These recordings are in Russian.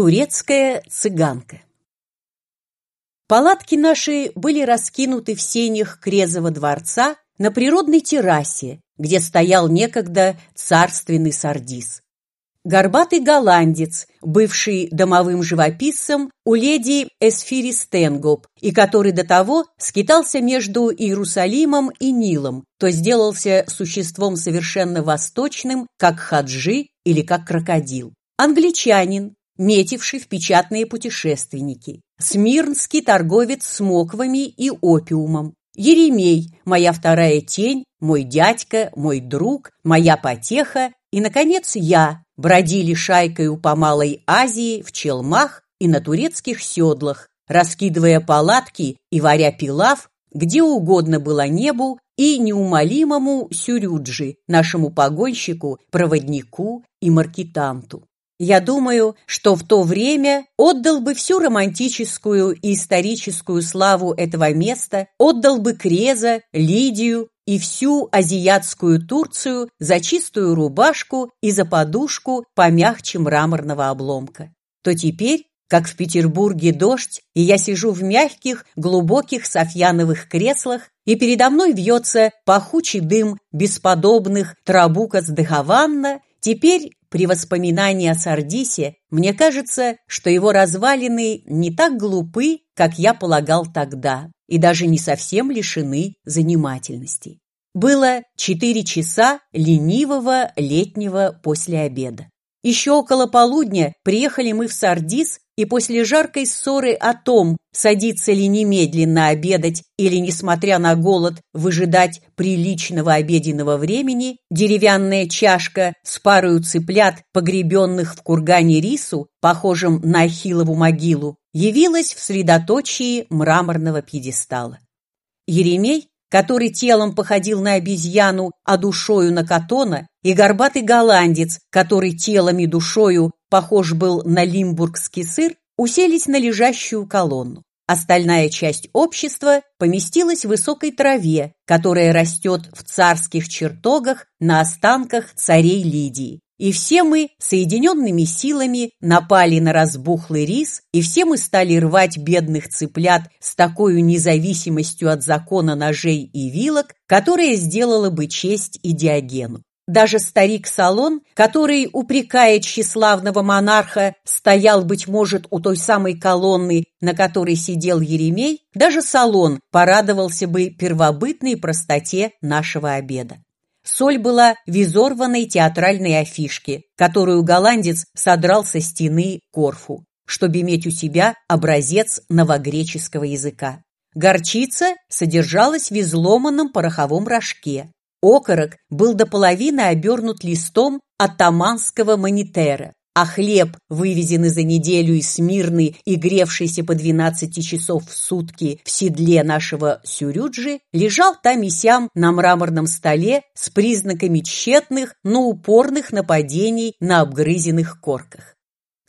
Турецкая цыганка Палатки наши были раскинуты в сенях Крезова дворца на природной террасе, где стоял некогда царственный сардис. Горбатый голландец, бывший домовым живописцем у леди Эсфири Стенгоп, и который до того скитался между Иерусалимом и Нилом, то сделался существом совершенно восточным, как хаджи или как крокодил. Англичанин, метивший в печатные путешественники. Смирнский торговец с моквами и опиумом. Еремей, моя вторая тень, мой дядька, мой друг, моя потеха и, наконец, я бродили шайкой по Малой Азии в челмах и на турецких седлах, раскидывая палатки и варя пилав, где угодно было небу и неумолимому Сюрюджи, нашему погонщику, проводнику и маркетанту. Я думаю, что в то время отдал бы всю романтическую и историческую славу этого места, отдал бы Креза, Лидию и всю азиатскую Турцию за чистую рубашку и за подушку помягче мраморного обломка. То теперь, как в Петербурге дождь, и я сижу в мягких, глубоких софьяновых креслах, и передо мной вьется пахучий дым бесподобных трабука с Дехаванна, теперь при воспоминании о Сардисе мне кажется, что его развалины не так глупы, как я полагал тогда, и даже не совсем лишены занимательности. Было четыре часа ленивого летнего после обеда. Еще около полудня приехали мы в Сардис и после жаркой ссоры о том, садиться ли немедленно обедать или, несмотря на голод, выжидать приличного обеденного времени, деревянная чашка с парою цыплят, погребенных в кургане рису, похожем на Ахиллову могилу, явилась в средоточии мраморного пьедестала. Еремей который телом походил на обезьяну, а душою на катона, и горбатый голландец, который телом и душою похож был на лимбургский сыр, уселись на лежащую колонну. Остальная часть общества поместилась в высокой траве, которая растет в царских чертогах на останках царей Лидии. И все мы соединенными силами напали на разбухлый рис, и все мы стали рвать бедных цыплят с такой независимостью от закона ножей и вилок, которая сделала бы честь и Диогену. Даже старик Салон, который, упрекая тщеславного монарха, стоял, быть может, у той самой колонны, на которой сидел Еремей, даже Салон порадовался бы первобытной простоте нашего обеда. Соль была в изорванной театральной афишке, которую голландец содрал со стены Корфу, чтобы иметь у себя образец новогреческого языка. Горчица содержалась в изломанном пороховом рожке. Окорок был до половины обернут листом атаманского монитера, а хлеб, вывезенный за неделю из Смирны и гревшийся по 12 часов в сутки в седле нашего Сюрюджи, лежал там и сям на мраморном столе с признаками тщетных, но упорных нападений на обгрызенных корках.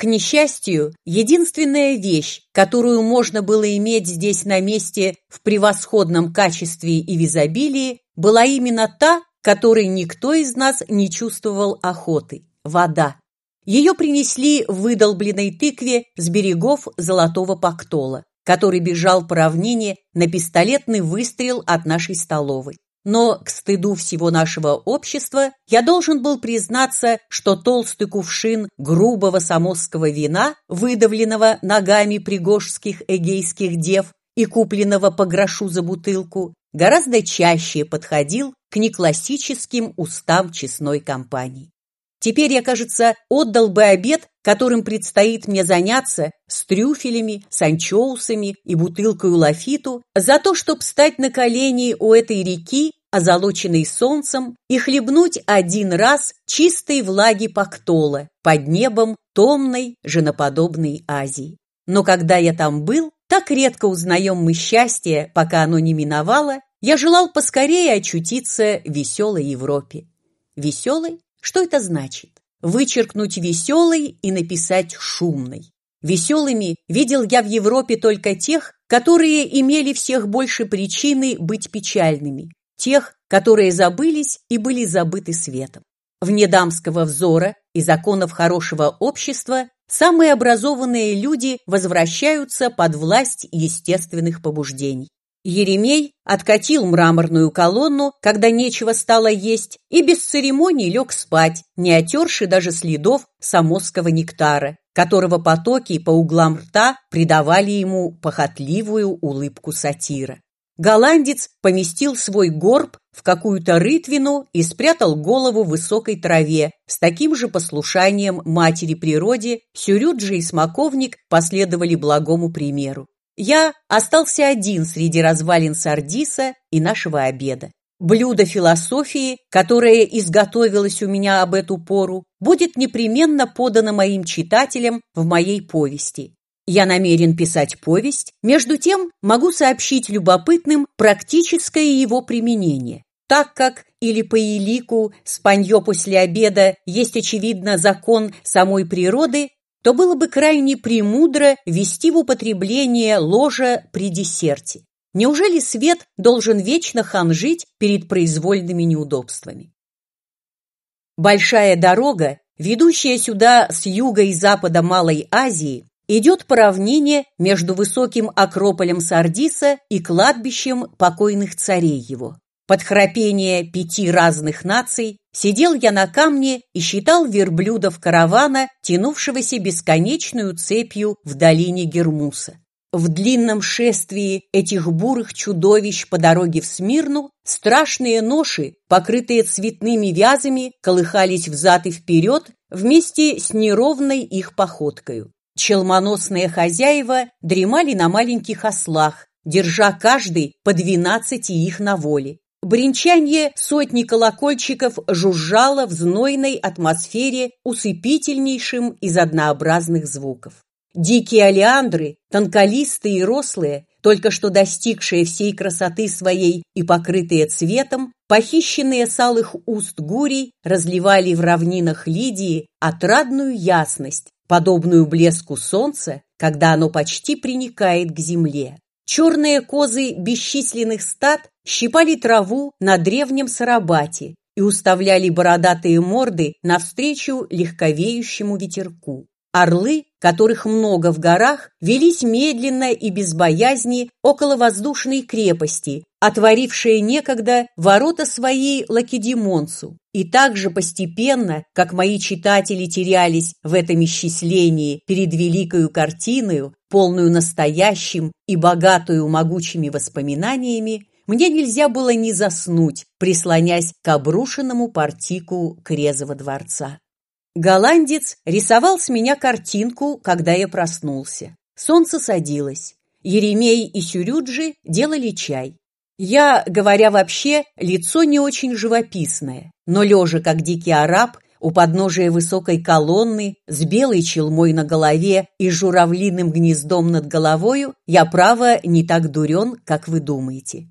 К несчастью, единственная вещь, которую можно было иметь здесь на месте в превосходном качестве и в изобилии, была именно та, которой никто из нас не чувствовал охоты – вода. Ее принесли в выдолбленной тыкве с берегов Золотого Пактола, который бежал по равнине на пистолетный выстрел от нашей столовой. Но, к стыду всего нашего общества, я должен был признаться, что толстый кувшин грубого самосского вина, выдавленного ногами пригожских эгейских дев и купленного по грошу за бутылку, гораздо чаще подходил к неклассическим устам честной компании. Теперь я, кажется, отдал бы обед, которым предстоит мне заняться с трюфелями, с анчоусами и бутылкой лафиту, за то, чтобы встать на колени у этой реки, озолоченной солнцем, и хлебнуть один раз чистой влаги Пактола под небом томной, женоподобной Азии. Но когда я там был, так редко узнаем мы счастье, пока оно не миновало, я желал поскорее очутиться в веселой Европе. Веселой что это значит? Вычеркнуть веселый и написать шумный. Веселыми видел я в Европе только тех, которые имели всех больше причины быть печальными, тех, которые забылись и были забыты светом. Вне дамского взора и законов хорошего общества самые образованные люди возвращаются под власть естественных побуждений. Еремей откатил мраморную колонну, когда нечего стало есть, и без церемоний лег спать, не отерши даже следов самосского нектара, которого потоки по углам рта придавали ему похотливую улыбку сатира. Голландец поместил свой горб в какую-то рытвину и спрятал голову в высокой траве. С таким же послушанием матери природе Сюрюджи и Смоковник последовали благому примеру. Я остался один среди развалин Сардиса и нашего обеда. Блюдо философии, которое изготовилось у меня об эту пору, будет непременно подано моим читателям в моей повести. Я намерен писать повесть, между тем могу сообщить любопытным практическое его применение. Так как или по елику спанье после обеда есть, очевидно, закон самой природы, то было бы крайне премудро ввести в употребление ложа при десерте. Неужели свет должен вечно ханжить перед произвольными неудобствами? Большая дорога, ведущая сюда с юга и запада Малой Азии, идет по равнине между высоким акрополем Сардиса и кладбищем покойных царей его. Под храпение пяти разных наций сидел я на камне и считал верблюдов каравана, тянувшегося бесконечную цепью в долине Гермуса. В длинном шествии этих бурых чудовищ по дороге в Смирну страшные ноши, покрытые цветными вязами, колыхались взад и вперед вместе с неровной их походкою. Челмоносные хозяева дремали на маленьких ослах, держа каждый по двенадцати их на воле. Бринчанье сотни колокольчиков жужжало в знойной атмосфере усыпительнейшим из однообразных звуков. Дикие олеандры, тонколистые и рослые, только что достигшие всей красоты своей и покрытые цветом, похищенные с алых уст гурий, разливали в равнинах Лидии отрадную ясность, подобную блеску солнца, когда оно почти приникает к земле. Черные козы бесчисленных стад щипали траву на древнем сарабате и уставляли бородатые морды навстречу легковеющему ветерку. Орлы, которых много в горах, велись медленно и без боязни около воздушной крепости, отворившие некогда ворота своей Лакедемонцу. И также постепенно, как мои читатели терялись в этом исчислении перед великою картиною, полную настоящим и богатую могучими воспоминаниями, мне нельзя было не заснуть, прислонясь к обрушенному портику Крезова дворца. Голландец рисовал с меня картинку, когда я проснулся. Солнце садилось. Еремей и Сюрюджи делали чай. Я, говоря вообще, лицо не очень живописное, но лежа, как дикий араб, у подножия высокой колонны, с белой челмой на голове и журавлиным гнездом над головою, я, право, не так дурен, как вы думаете.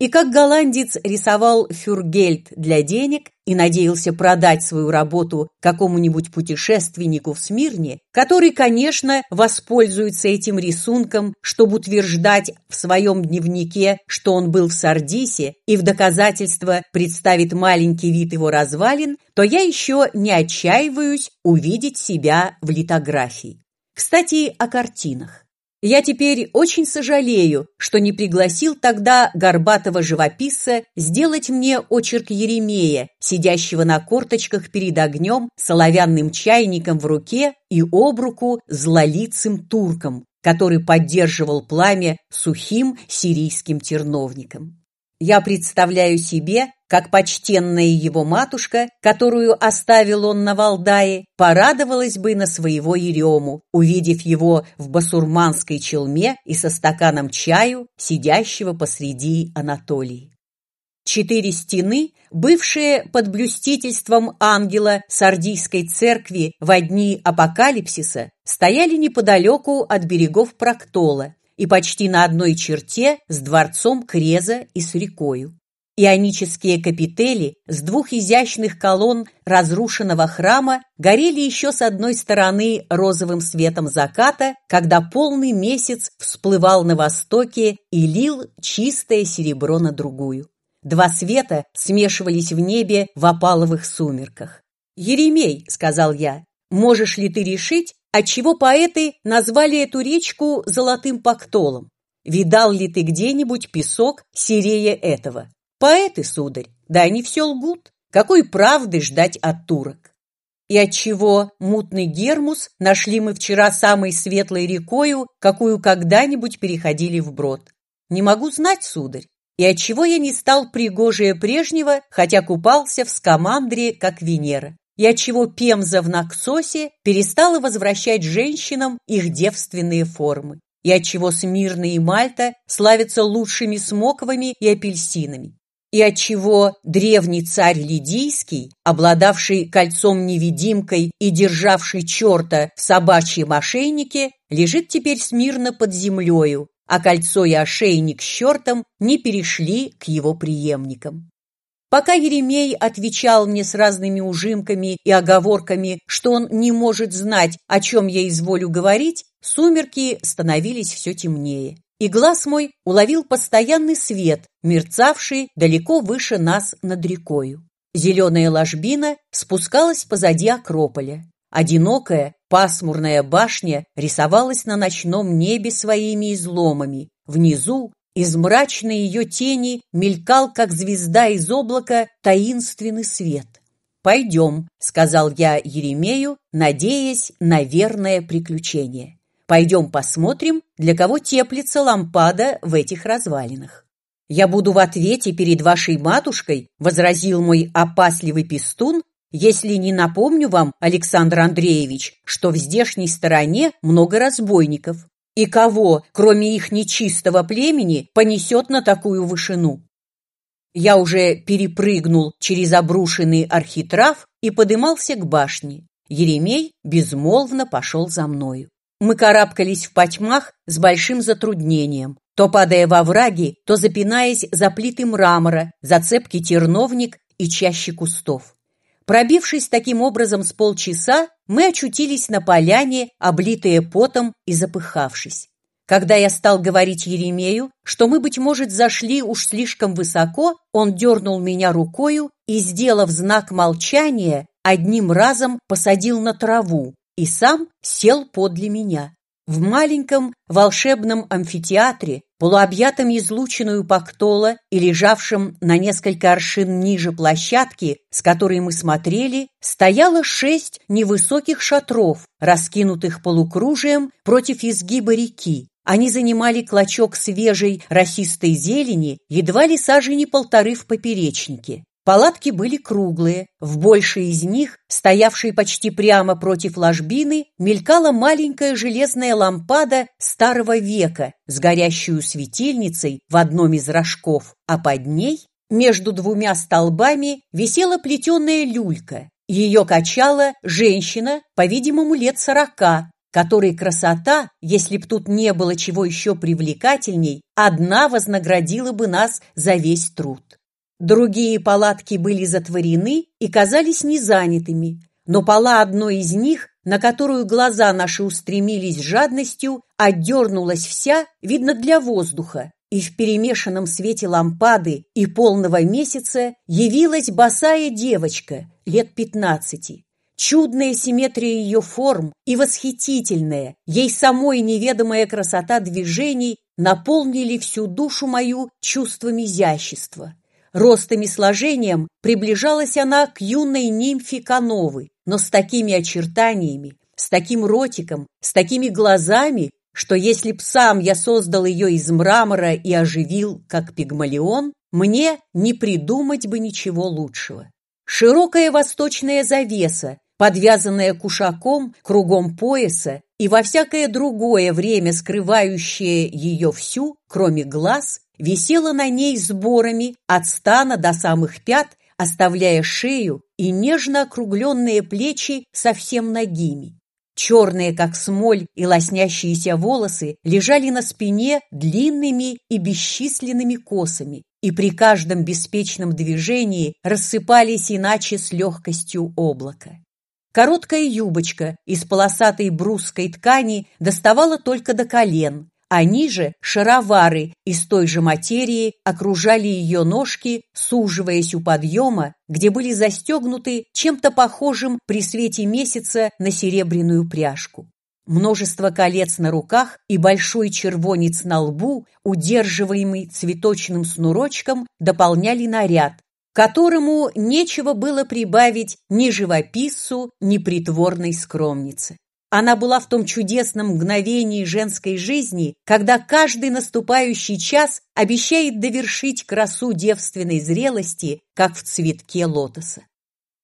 И как голландец рисовал фюргельд для денег и надеялся продать свою работу какому-нибудь путешественнику в Смирне, который, конечно, воспользуется этим рисунком, чтобы утверждать в своем дневнике, что он был в Сардисе, и в доказательство представит маленький вид его развалин, то я еще не отчаиваюсь увидеть себя в литографии. Кстати, о картинах. Я теперь очень сожалею, что не пригласил тогда горбатого живописца сделать мне очерк Еремея, сидящего на корточках перед огнем, с оловянным чайником в руке и об руку злолицым турком, который поддерживал пламя сухим сирийским терновником. Я представляю себе, как почтенная его матушка, которую оставил он на Валдае, порадовалась бы на своего Ерему, увидев его в басурманской челме и со стаканом чаю, сидящего посреди Анатолии. Четыре стены, бывшие под блюстительством ангела Сардийской церкви в дни апокалипсиса, стояли неподалеку от берегов Проктола и почти на одной черте с дворцом Креза и с рекою. Ионические капители с двух изящных колонн разрушенного храма горели еще с одной стороны розовым светом заката, когда полный месяц всплывал на востоке и лил чистое серебро на другую. Два света смешивались в небе в опаловых сумерках. «Еремей», — сказал я, — «можешь ли ты решить, отчего поэты назвали эту речку Золотым Пактолом. Видал ли ты где-нибудь песок серее этого? Поэты, сударь, да они все лгут. Какой правды ждать от турок? И отчего мутный Гермус нашли мы вчера самой светлой рекою, какую когда-нибудь переходили вброд? Не могу знать, сударь. И отчего я не стал пригожее прежнего, хотя купался в скамандре, как Венера? И отчего Пемза в Наксосе перестала возвращать женщинам их девственные формы? И отчего Смирна и Мальта славятся лучшими смоковыми и апельсинами? И отчего древний царь Лидийский, обладавший кольцом-невидимкой и державший черта в собачьем ошейнике, лежит теперь смирно под землею, а кольцо и ошейник с чертом не перешли к его преемникам. Пока Еремей отвечал мне с разными ужимками и оговорками, что он не может знать, о чем я изволю говорить, сумерки становились все темнее и глаз мой уловил постоянный свет, мерцавший далеко выше нас над рекою. Зеленая ложбина спускалась позади Акрополя. Одинокая, пасмурная башня рисовалась на ночном небе своими изломами. Внизу, из мрачной ее тени, мелькал, как звезда из облака, таинственный свет. «Пойдем», — сказал я Еремею, надеясь на верное приключение. Пойдем посмотрим, для кого теплится лампада в этих развалинах. Я буду в ответе перед вашей матушкой, возразил мой опасливый пестун, если не напомню вам, Александр Андреевич, что в здешней стороне много разбойников. И кого, кроме их нечистого племени, понесет на такую вышину? Я уже перепрыгнул через обрушенный архитрав и подымался к башне. Еремей безмолвно пошел за мною. Мы карабкались в потьмах с большим затруднением, то падая во враги, то запинаясь за плиты мрамора, за цепкий терновник и чаще кустов. Пробившись таким образом с полчаса, мы очутились на поляне, облитые потом и запыхавшись. Когда я стал говорить Еремею, что мы, быть может, зашли уж слишком высоко, он дернул меня рукою и, сделав знак молчания, одним разом посадил на траву, и сам сел подле меня. В маленьком волшебном амфитеатре, полуобъятом излученную Пактола и лежавшем на несколько аршин ниже площадки, с которой мы смотрели, стояло шесть невысоких шатров, раскинутых полукружием против изгиба реки. Они занимали клочок свежей росистой зелени, едва ли сажени полторы в поперечнике. Палатки были круглые, в большей из них, стоявшей почти прямо против ложбины, мелькала маленькая железная лампада старого века с горящую светильницей в одном из рожков, а под ней, между двумя столбами, висела плетеная люлька. Ее качала женщина, по-видимому, лет сорока, которой красота, если б тут не было чего еще привлекательней, одна вознаградила бы нас за весь труд. Другие палатки были затворены и казались незанятыми, но пола одной из них, на которую глаза наши устремились жадностью, отдернулась вся, видно, для воздуха, и в перемешанном свете лампады и полного месяца явилась босая девочка лет пятнадцати. Чудная симметрия ее форм и восхитительная, ей самой неведомая красота движений наполнили всю душу мою чувством изящества. Ростом и сложением приближалась она к юной нимфе Кановы, но с такими очертаниями, с таким ротиком, с такими глазами, что если б сам я создал ее из мрамора и оживил, как пигмалион, мне не придумать бы ничего лучшего. Широкая восточная завеса, подвязанная кушаком кругом пояса и во всякое другое время скрывающая ее всю, кроме глаз, висела на ней сборами от стана до самых пят, оставляя шею и нежно округленные плечи совсем нагими. Черные, как смоль, и лоснящиеся волосы лежали на спине длинными и бесчисленными косами, и при каждом беспечном движении рассыпались иначе с легкостью облака. Короткая юбочка из полосатой брусской ткани доставала только до колен, а ниже шаровары из той же материи окружали ее ножки, суживаясь у подъема, где были застегнуты чем-то похожим при свете месяца на серебряную пряжку. Множество колец на руках и большой червонец на лбу, удерживаемый цветочным снурочком, дополняли наряд, которому нечего было прибавить ни живописцу, ни притворной скромнице. Она была в том чудесном мгновении женской жизни, когда каждый наступающий час обещает довершить красу девственной зрелости, как в цветке лотоса.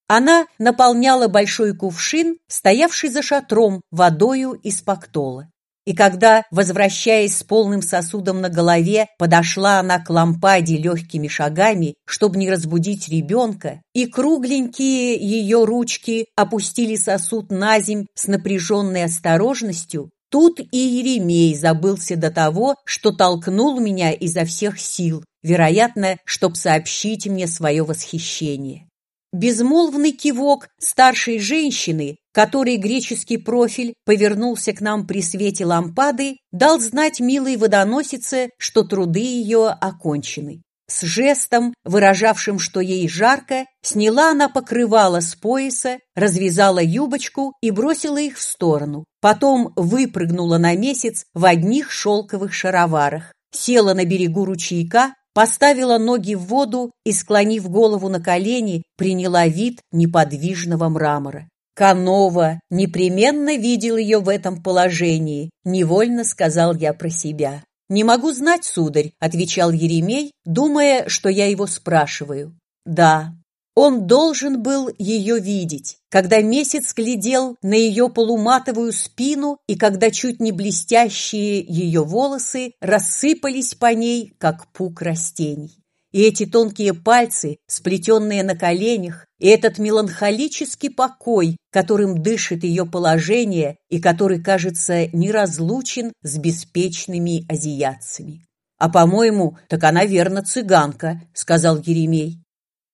Она наполняла большой кувшин, стоявший за шатром, водою из пактола. И когда, возвращаясь с полным сосудом на голове, подошла она к лампаде легкими шагами, чтобы не разбудить ребенка, и кругленькие ее ручки опустили сосуд на земь с напряженной осторожностью, тут и Еремей забылся до того, что толкнул меня изо всех сил, вероятно, чтоб сообщить мне свое восхищение. Безмолвный кивок старшей женщины, который греческий профиль повернулся к нам при свете лампады, дал знать милой водоносице, что труды ее окончены. С жестом, выражавшим, что ей жарко, сняла она покрывало с пояса, развязала юбочку и бросила их в сторону. Потом выпрыгнула на месяц в одних шелковых шароварах, села на берегу ручейка поставила ноги в воду и, склонив голову на колени, приняла вид неподвижного мрамора. Канова непременно видел ее в этом положении, невольно сказал я про себя. «Не могу знать, сударь», — отвечал Еремей, думая, что я его спрашиваю. «Да, он должен был ее видеть, когда месяц глядел на ее полуматовую спину и когда чуть не блестящие ее волосы рассыпались по ней, как пук растений. И эти тонкие пальцы, сплетенные на коленях, и этот меланхолический покой, которым дышит ее положение и который, кажется, неразлучен с беспечными азиатцами. «А, по-моему, так она верно цыганка», — сказал Еремей.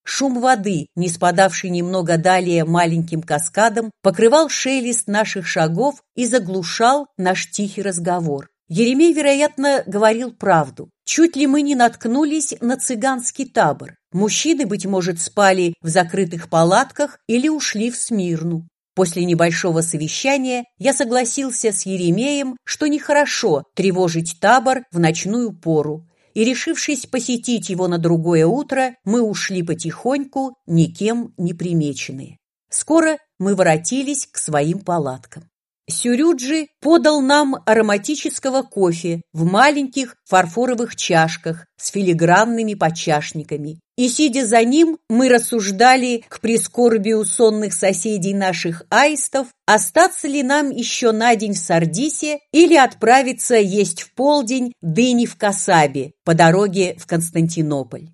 Шум воды, не спадавший немного далее маленьким каскадом, покрывал шелест наших шагов и заглушал наш тихий разговор. Еремей, вероятно, говорил правду. Чуть ли мы не наткнулись на цыганский табор. Мужчины, быть может, спали в закрытых палатках или ушли в Смирну. После небольшого совещания я согласился с Еремеем, что нехорошо тревожить табор в ночную пору, и, решившись посетить его на другое утро, мы ушли потихоньку, никем не примеченные. Скоро мы воротились к своим палаткам. Сюрюджи подал нам ароматического кофе в маленьких фарфоровых чашках с филигранными подчашниками. И, сидя за ним, мы рассуждали к прискорбию сонных соседей наших аистов, остаться ли нам еще на день в Сардисе или отправиться есть в полдень дыни в Касабе по дороге в Константинополь.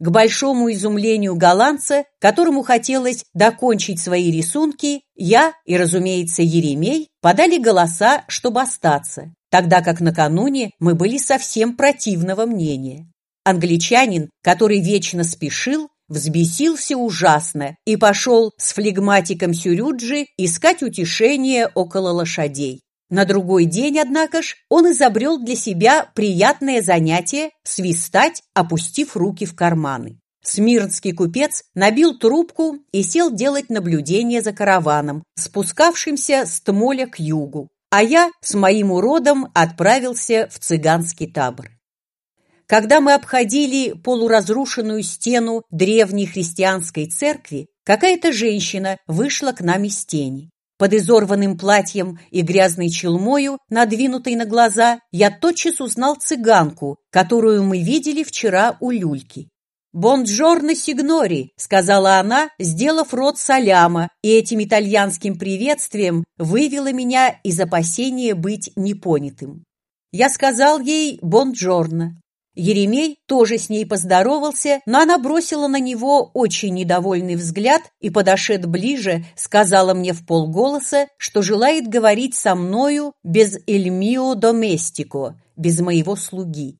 К большому изумлению голландца, которому хотелось докончить свои рисунки, я и, разумеется, Еремей подали голоса, чтобы остаться, тогда как накануне мы были совсем противного мнения. Англичанин, который вечно спешил, взбесился ужасно и пошел с флегматиком Сюрюджи искать утешение около лошадей. На другой день, однако ж, он изобрел для себя приятное занятие свистать, опустив руки в карманы. Смирнский купец набил трубку и сел делать наблюдение за караваном, спускавшимся с Тмоля к югу, а я с моим уродом отправился в цыганский табор. Когда мы обходили полуразрушенную стену древней христианской церкви, какая-то женщина вышла к нам из тени. Под изорванным платьем и грязной челмою, надвинутой на глаза, я тотчас узнал цыганку, которую мы видели вчера у люльки. «Бонджорно, сигнори!» — сказала она, сделав рот соляма, и этим итальянским приветствием вывела меня из опасения быть непонятым. Я сказал ей «бонджорно». Еремей тоже с ней поздоровался, но она бросила на него очень недовольный взгляд и, подошед ближе, сказала мне в полголоса, что желает говорить со мною без «эльмио доместико», без моего слуги.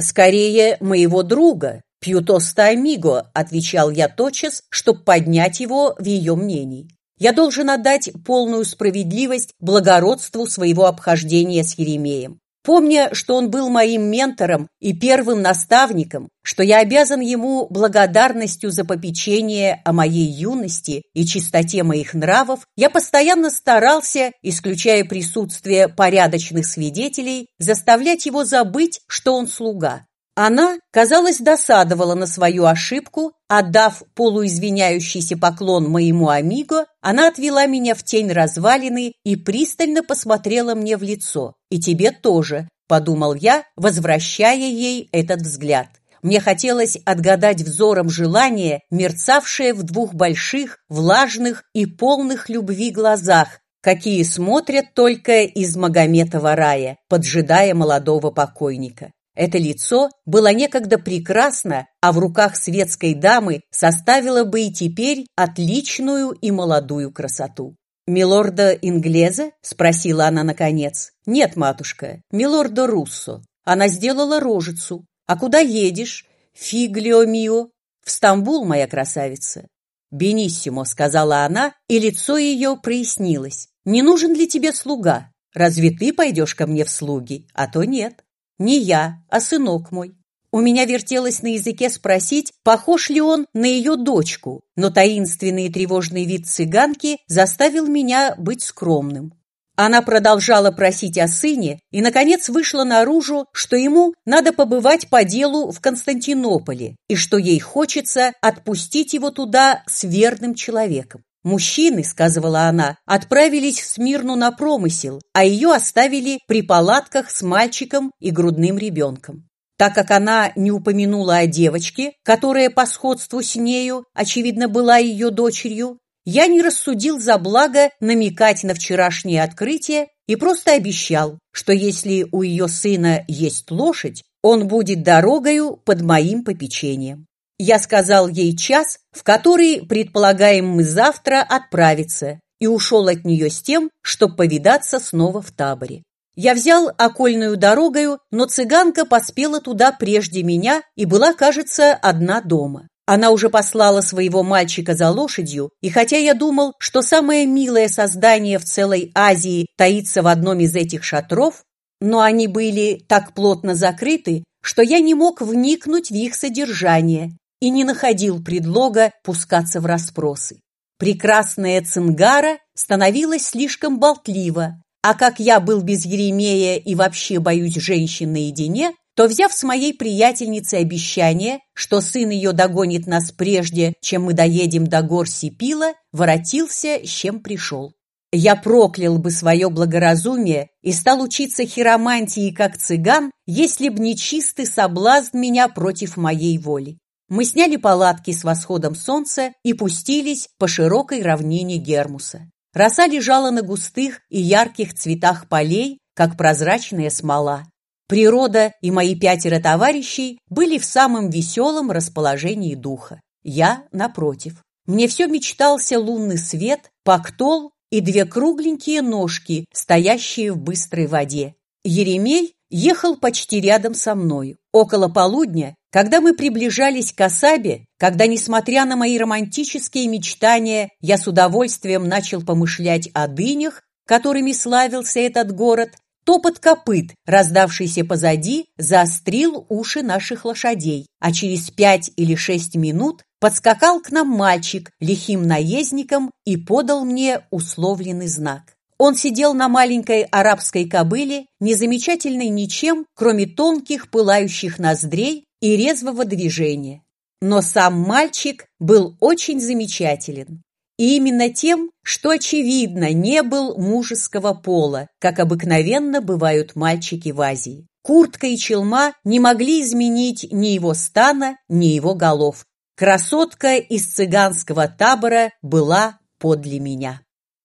«Скорее, моего друга, пьютоста амиго», отвечал я тотчас, чтобы поднять его в ее мнении. Я должен отдать полную справедливость благородству своего обхождения с Еремеем. Помня, что он был моим ментором и первым наставником, что я обязан ему благодарностью за попечение о моей юности и чистоте моих нравов, я постоянно старался, исключая присутствие порядочных свидетелей, заставлять его забыть, что он слуга. Она, казалось, досадовала на свою ошибку, отдав полуизвиняющийся поклон моему амиго, она отвела меня в тень развалины и пристально посмотрела мне в лицо. «И тебе тоже», — подумал я, возвращая ей этот взгляд. Мне хотелось отгадать взором желание, мерцавшее в двух больших, влажных и полных любви глазах, какие смотрят только из Магометова рая, поджидая молодого покойника. Это лицо было некогда прекрасно, а в руках светской дамы составило бы и теперь отличную и молодую красоту. «Милорда Инглеза?» – спросила она наконец. «Нет, матушка, милорда Руссо». Она сделала рожицу. «А куда едешь?» «Фиглио мио». «В Стамбул, моя красавица». «Бениссимо», – сказала она, и лицо ее прояснилось. «Не нужен ли тебе слуга? Разве ты пойдешь ко мне в слуги? А то нет». Не я, а сынок мой. У меня вертелось на языке спросить, похож ли он на ее дочку, но таинственный и тревожный вид цыганки заставил меня быть скромным. Она продолжала просить о сыне и, наконец, вышла наружу, что ему надо побывать по делу в Константинополе и что ей хочется отпустить его туда с верным человеком. Мужчины, сказывала она, отправились в Смирну на промысел, а ее оставили при палатках с мальчиком и грудным ребенком. Так как она не упомянула о девочке, которая по сходству с нею, очевидно, была ее дочерью, я не рассудил за благо намекать на вчерашнее открытие и просто обещал, что если у ее сына есть лошадь, он будет дорогою под моим попечением. Я сказал ей час, в который предполагаем мы завтра отправиться, и ушел от нее с тем, чтобы повидаться снова в таборе. Я взял окольную дорогою, но цыганка поспела туда прежде меня и была, кажется, одна дома. Она уже послала своего мальчика за лошадью, и хотя я думал, что самое милое создание в целой Азии таится в одном из этих шатров, но они были так плотно закрыты, что я не мог вникнуть в их содержание, и не находил предлога пускаться в расспросы. Прекрасная Цингара становилась слишком болтлива, а как я был без Еремея и вообще боюсь женщин наедине, то, взяв с моей приятельницей обещание, что сын ее догонит нас прежде, чем мы доедем до гор Сипила, воротился, с чем пришел. Я проклял бы свое благоразумие и стал учиться хиромантии как цыган, если б не чистый соблазн меня против моей воли. Мы сняли палатки с восходом солнца и пустились по широкой равнине Гермуса. Роса лежала на густых и ярких цветах полей, как прозрачная смола. Природа и мои пятеро товарищей были в самом веселом расположении духа. Я, напротив. Мне все мечтался лунный свет, пактол и две кругленькие ножки, стоящие в быстрой воде. Еремей ехал почти рядом со мною. Около полудня когда мы приближались к Асабе, когда, несмотря на мои романтические мечтания, я с удовольствием начал помышлять о дынях, которыми славился этот город, топот копыт, раздавшийся позади, заострил уши наших лошадей, а через пять или шесть минут подскакал к нам мальчик лихим наездником и подал мне условленный знак. Он сидел на маленькой арабской кобыле, незамечательной ничем, кроме тонких пылающих ноздрей и резвого движения. Но сам мальчик был очень замечателен. И именно тем, что, очевидно, не был мужеского пола, как обыкновенно бывают мальчики в Азии. Куртка и челма не могли изменить ни его стана, ни его голов. Красотка из цыганского табора была подле меня.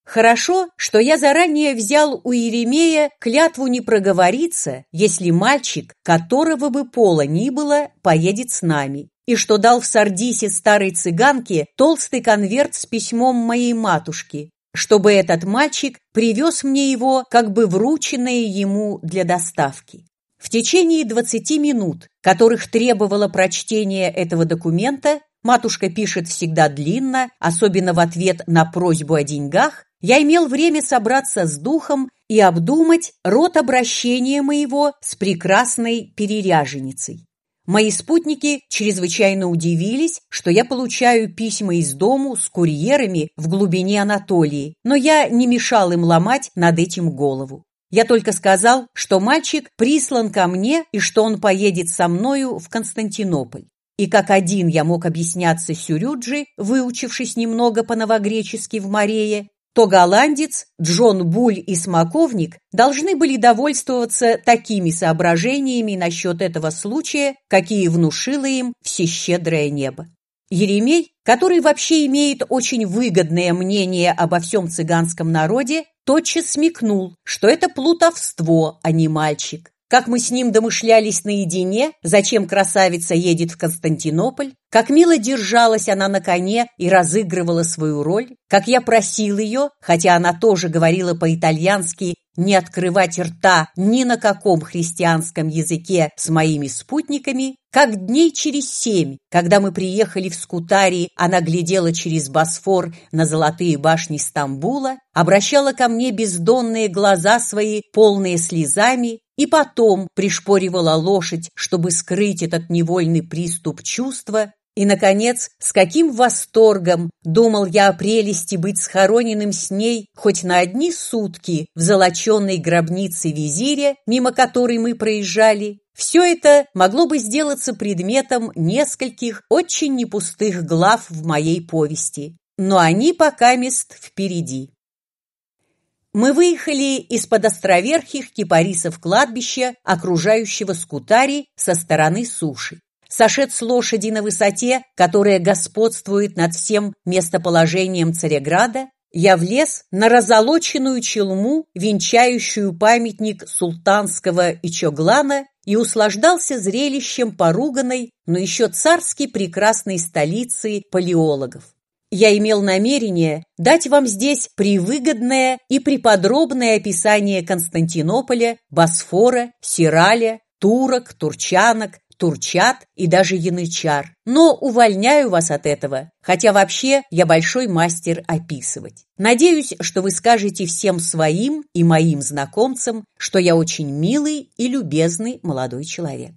Хорошо, что я заранее взял у Еремея клятву не проговориться, если мальчик, которого бы пола ни было, поедет с нами, и что дал в Сардисе старой цыганке толстый конверт с письмом моей матушки, чтобы этот мальчик привез мне его, как бы врученное ему для доставки. В течение двадцати минут, которых требовало прочтение этого документа, матушка пишет всегда длинно, особенно в ответ на просьбу о деньгах, я имел время собраться с духом и обдумать род обращения моего с прекрасной переряженицей. Мои спутники чрезвычайно удивились, что я получаю письма из дому с курьерами в глубине Анатолии, но я не мешал им ломать над этим голову. Я только сказал, что мальчик прислан ко мне и что он поедет со мною в Константинополь. И как один я мог объясняться Сюрюджи, выучившись немного по-новогречески в Марее, то голландец, Джон Буль и Смоковник должны были довольствоваться такими соображениями насчет этого случая, какие внушило им всещедрое небо. Еремей, который вообще имеет очень выгодное мнение обо всем цыганском народе, тотчас смекнул, что это плутовство, а не мальчик, как мы с ним домышлялись наедине, зачем красавица едет в Константинополь, как мило держалась она на коне и разыгрывала свою роль, как я просил ее, хотя она тоже говорила по-итальянски, не открывать рта ни на каком христианском языке с моими спутниками, как дней через семь, когда мы приехали в Скутари, она глядела через Босфор на золотые башни Стамбула, обращала ко мне бездонные глаза свои, полные слезами, и потом пришпоривала лошадь, чтобы скрыть этот невольный приступ чувства, и, наконец, с каким восторгом думал я о прелести быть схороненным с ней хоть на одни сутки в золоченной гробнице визиря, мимо которой мы проезжали. Все это могло бы сделаться предметом нескольких очень непустых глав в моей повести, но они пока мест впереди. Мы выехали из-под островерхих кипарисов кладбища, окружающего Скутари со стороны суши. Сошед с лошади на высоте, которая господствует над всем местоположением Цареграда, я влез на разолоченную челму, венчающую памятник султанского Ичоглана, и услаждался зрелищем поруганной, но еще царски прекрасной столицы палеологов. Я имел намерение дать вам здесь привыгодное и приподробное описание Константинополя, Босфора, Сираля, турок, турчанок, турчат и даже янычар. Но увольняю вас от этого, хотя вообще я большой мастер описывать. Надеюсь, что вы скажете всем своим и моим знакомцам, что я очень милый и любезный молодой человек.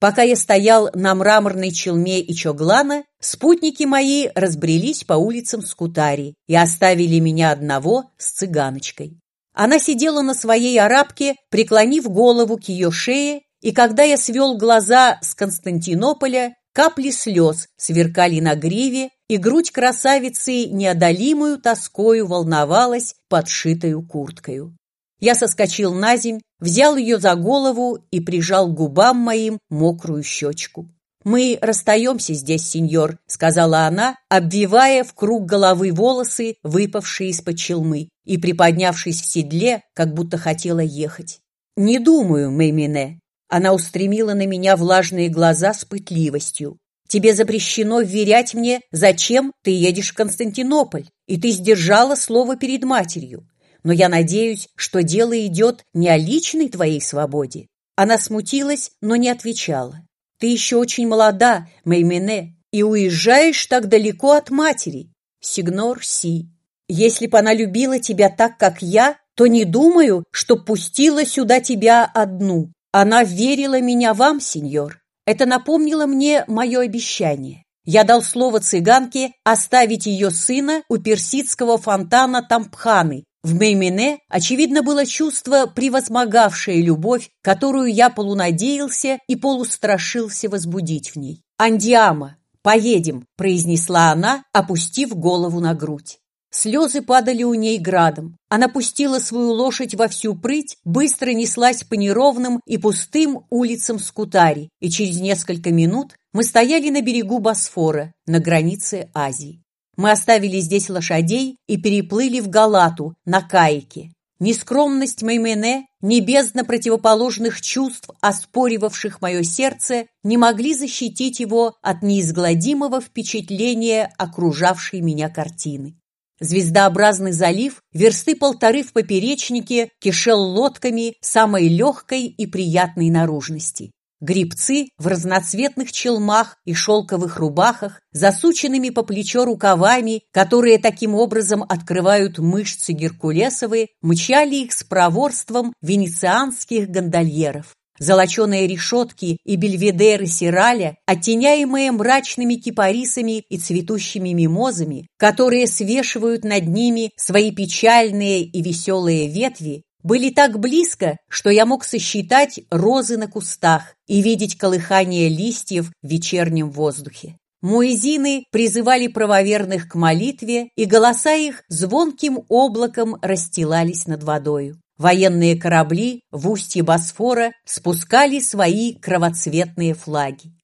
Пока я стоял на мраморной челме и чоглана, спутники мои разбрелись по улицам Скутари и оставили меня одного с цыганочкой. Она сидела на своей арабке, преклонив голову к ее шее, и когда я свел глаза с Константинополя, капли слез сверкали на гриве, и грудь красавицы неодолимую тоскою волновалась подшитою курткою. Я соскочил на земь, взял ее за голову и прижал к губам моим мокрую щечку. «Мы расстаемся здесь, сеньор», — сказала она, обвивая в круг головы волосы, выпавшие из-под челмы, и приподнявшись в седле, как будто хотела ехать. «Не думаю, Меймине». Она устремила на меня влажные глаза с пытливостью. «Тебе запрещено вверять мне, зачем ты едешь в Константинополь, и ты сдержала слово перед матерью но я надеюсь, что дело идет не о личной твоей свободе. Она смутилась, но не отвечала. Ты еще очень молода, Меймене, и уезжаешь так далеко от матери. Сигнор Си. Если бы она любила тебя так, как я, то не думаю, что пустила сюда тебя одну. Она верила меня вам, сеньор. Это напомнило мне мое обещание. Я дал слово цыганке оставить ее сына у персидского фонтана Тампханы в Меймене, очевидно, было чувство, превозмогавшее любовь, которую я полунадеялся и полустрашился возбудить в ней. «Андиама, поедем», — произнесла она, опустив голову на грудь. Слезы падали у ней градом. Она пустила свою лошадь во всю прыть, быстро неслась по неровным и пустым улицам Скутари, и через несколько минут мы стояли на берегу Босфора, на границе Азии. Мы оставили здесь лошадей и переплыли в Галату на кайке. Ни скромность Меймене, ни противоположных чувств, оспоривавших мое сердце, не могли защитить его от неизгладимого впечатления окружавшей меня картины. Звездообразный залив, версты полторы в поперечнике, кишел лодками самой легкой и приятной наружности. Грибцы в разноцветных челмах и шелковых рубахах, засученными по плечо рукавами, которые таким образом открывают мышцы геркулесовые, мчали их с проворством венецианских гондольеров. Золоченые решетки и бельведеры Сираля, оттеняемые мрачными кипарисами и цветущими мимозами, которые свешивают над ними свои печальные и веселые ветви, были так близко, что я мог сосчитать розы на кустах и видеть колыхание листьев в вечернем воздухе. Муэзины призывали правоверных к молитве, и голоса их звонким облаком расстилались над водою. Военные корабли в устье Босфора спускали свои кровоцветные флаги.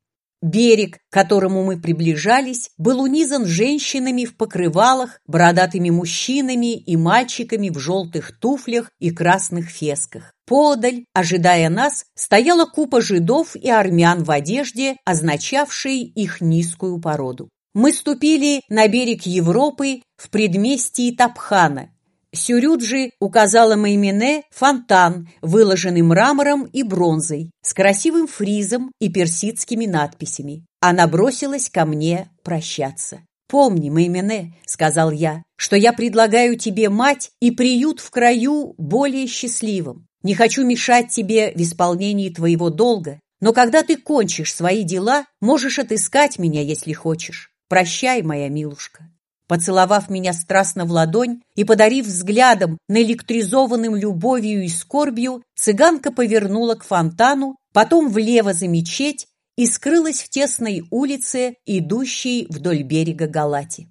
Берег, к которому мы приближались, был унизан женщинами в покрывалах, бородатыми мужчинами и мальчиками в желтых туфлях и красных фесках. Подаль, ожидая нас, стояла купа жидов и армян в одежде, означавшей их низкую породу. Мы ступили на берег Европы в предместье Тапхана, Сюрюджи указала Маймине фонтан, выложенный мрамором и бронзой, с красивым фризом и персидскими надписями. Она бросилась ко мне прощаться. «Помни, Маймине, — сказал я, — что я предлагаю тебе мать и приют в краю более счастливым. Не хочу мешать тебе в исполнении твоего долга, но когда ты кончишь свои дела, можешь отыскать меня, если хочешь. Прощай, моя милушка». Поцеловав меня страстно в ладонь и подарив взглядом наэлектризованным любовью и скорбью, цыганка повернула к фонтану, потом влево за мечеть и скрылась в тесной улице, идущей вдоль берега Галати.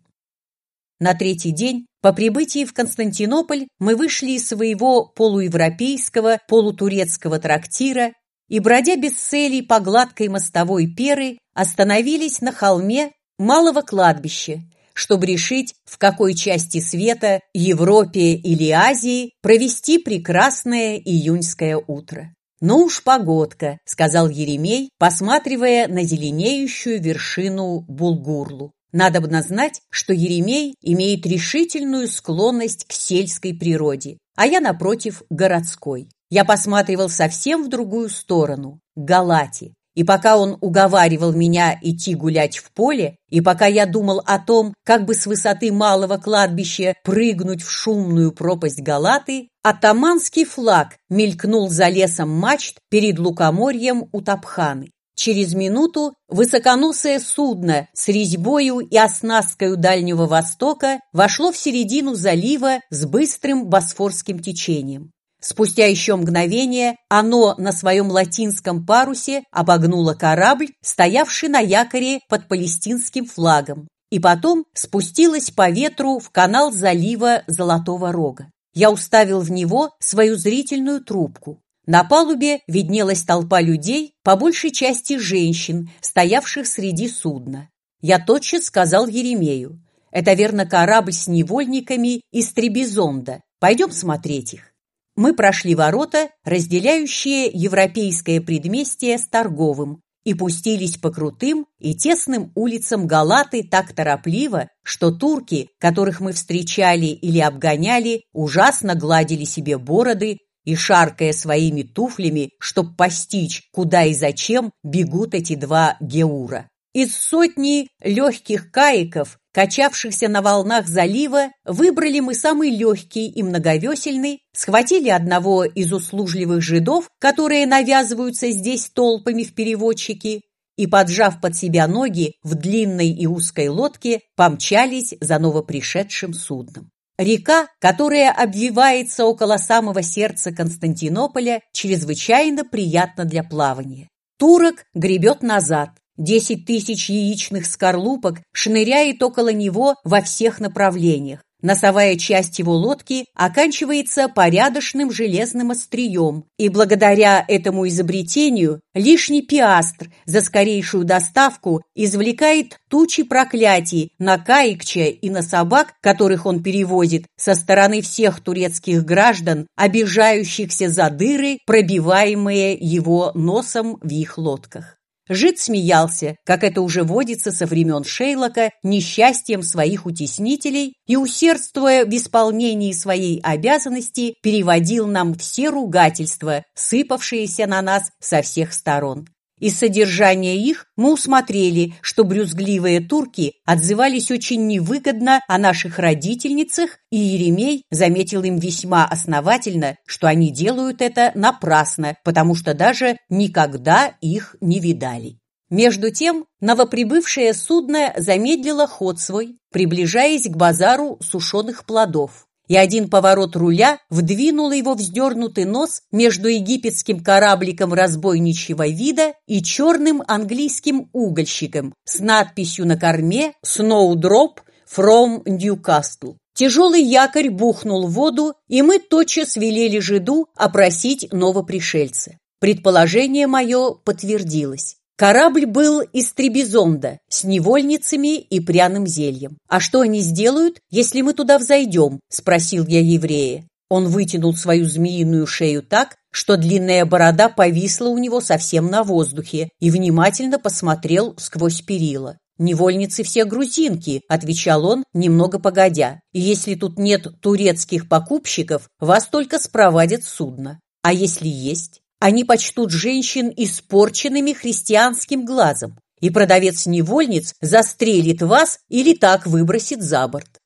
На третий день, по прибытии в Константинополь, мы вышли из своего полуевропейского, полутурецкого трактира и, бродя без целей по гладкой мостовой перы, остановились на холме малого кладбища, чтобы решить, в какой части света, Европе или Азии, провести прекрасное июньское утро. «Ну уж погодка», — сказал Еремей, посматривая на зеленеющую вершину Булгурлу. Надо бы знать, что Еремей имеет решительную склонность к сельской природе, а я, напротив, городской. Я посматривал совсем в другую сторону, к Галате, и пока он уговаривал меня идти гулять в поле, и пока я думал о том, как бы с высоты малого кладбища прыгнуть в шумную пропасть Галаты, атаманский флаг мелькнул за лесом мачт перед лукоморьем у Тапханы. Через минуту высоконосое судно с резьбою и оснасткой Дальнего Востока вошло в середину залива с быстрым босфорским течением. Спустя еще мгновение оно на своем латинском парусе обогнуло корабль, стоявший на якоре под палестинским флагом, и потом спустилось по ветру в канал залива Золотого Рога. Я уставил в него свою зрительную трубку. На палубе виднелась толпа людей, по большей части женщин, стоявших среди судна. Я тотчас сказал Еремею, это верно корабль с невольниками из Требизонда. Пойдем смотреть их. Мы прошли ворота, разделяющие европейское предместье с торговым, и пустились по крутым и тесным улицам Галаты так торопливо, что турки, которых мы встречали или обгоняли, ужасно гладили себе бороды и, шаркая своими туфлями, чтоб постичь, куда и зачем бегут эти два геура. Из сотни легких каиков, качавшихся на волнах залива, выбрали мы самый легкий и многовесельный, схватили одного из услужливых жидов, которые навязываются здесь толпами в переводчики, и, поджав под себя ноги в длинной и узкой лодке, помчались за новопришедшим судном. Река, которая обвивается около самого сердца Константинополя, чрезвычайно приятна для плавания. Турок гребет назад, Десять тысяч яичных скорлупок шныряет около него во всех направлениях. Носовая часть его лодки оканчивается порядочным железным острием, и благодаря этому изобретению лишний пиастр за скорейшую доставку извлекает тучи проклятий на Каикча и на собак, которых он перевозит, со стороны всех турецких граждан, обижающихся за дыры, пробиваемые его носом в их лодках. Жид смеялся, как это уже водится со времен Шейлока, несчастьем своих утеснителей и, усердствуя в исполнении своей обязанности, переводил нам все ругательства, сыпавшиеся на нас со всех сторон. Из содержания их мы усмотрели, что брюзгливые турки отзывались очень невыгодно о наших родительницах, и Еремей заметил им весьма основательно, что они делают это напрасно, потому что даже никогда их не видали. Между тем, новоприбывшее судно замедлило ход свой, приближаясь к базару сушеных плодов и один поворот руля вдвинул его вздернутый нос между египетским корабликом разбойничьего вида и черным английским угольщиком с надписью на корме «Snowdrop from Newcastle». Тяжелый якорь бухнул в воду, и мы тотчас велели жиду опросить новопришельца. Предположение мое подтвердилось. Корабль был из Требизонда с невольницами и пряным зельем. «А что они сделают, если мы туда взойдем?» – спросил я еврея. Он вытянул свою змеиную шею так, что длинная борода повисла у него совсем на воздухе и внимательно посмотрел сквозь перила. «Невольницы все грузинки», — отвечал он, немного погодя. «И если тут нет турецких покупщиков, вас только спровадят судно. А если есть?» Они почтут женщин испорченными христианским глазом, и продавец-невольниц застрелит вас или так выбросит за борт.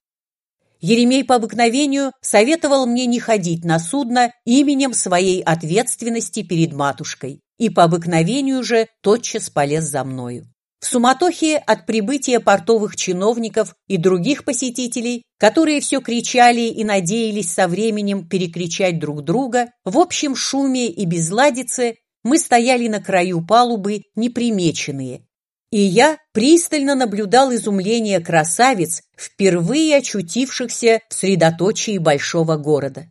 Еремей по обыкновению советовал мне не ходить на судно именем своей ответственности перед матушкой, и по обыкновению же тотчас полез за мною. В суматохе от прибытия портовых чиновников и других посетителей, которые все кричали и надеялись со временем перекричать друг друга, в общем шуме и безладице мы стояли на краю палубы непримеченные. И я пристально наблюдал изумление красавиц, впервые очутившихся в средоточии большого города.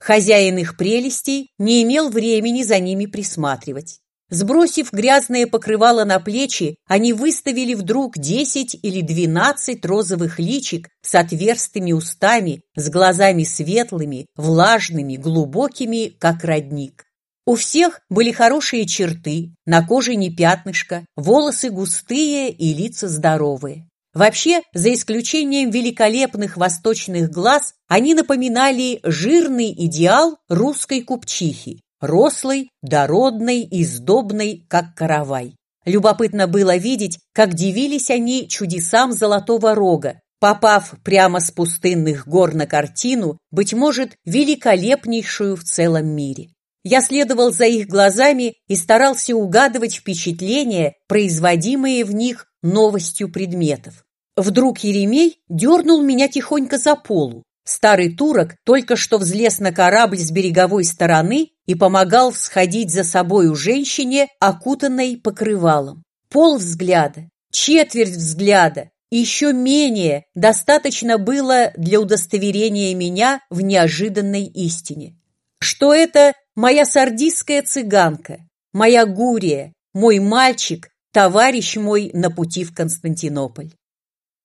Хозяин их прелестей не имел времени за ними присматривать. Сбросив грязное покрывало на плечи, они выставили вдруг десять или двенадцать розовых личик с отверстыми устами, с глазами светлыми, влажными, глубокими, как родник. У всех были хорошие черты, на коже не пятнышко, волосы густые и лица здоровые. Вообще, за исключением великолепных восточных глаз, они напоминали жирный идеал русской купчихи, рослый, дородный и сдобный, как каравай. Любопытно было видеть, как дивились они чудесам Золотого Рога, попав прямо с пустынных гор на картину, быть может, великолепнейшую в целом мире. Я следовал за их глазами и старался угадывать впечатления, производимые в них новостью предметов. Вдруг Еремей дернул меня тихонько за полу. Старый турок только что взлез на корабль с береговой стороны и помогал всходить за собою женщине, окутанной покрывалом. Пол взгляда, четверть взгляда, еще менее достаточно было для удостоверения меня в неожиданной истине. Что это моя сардистская цыганка, моя гурия, мой мальчик, товарищ мой на пути в Константинополь.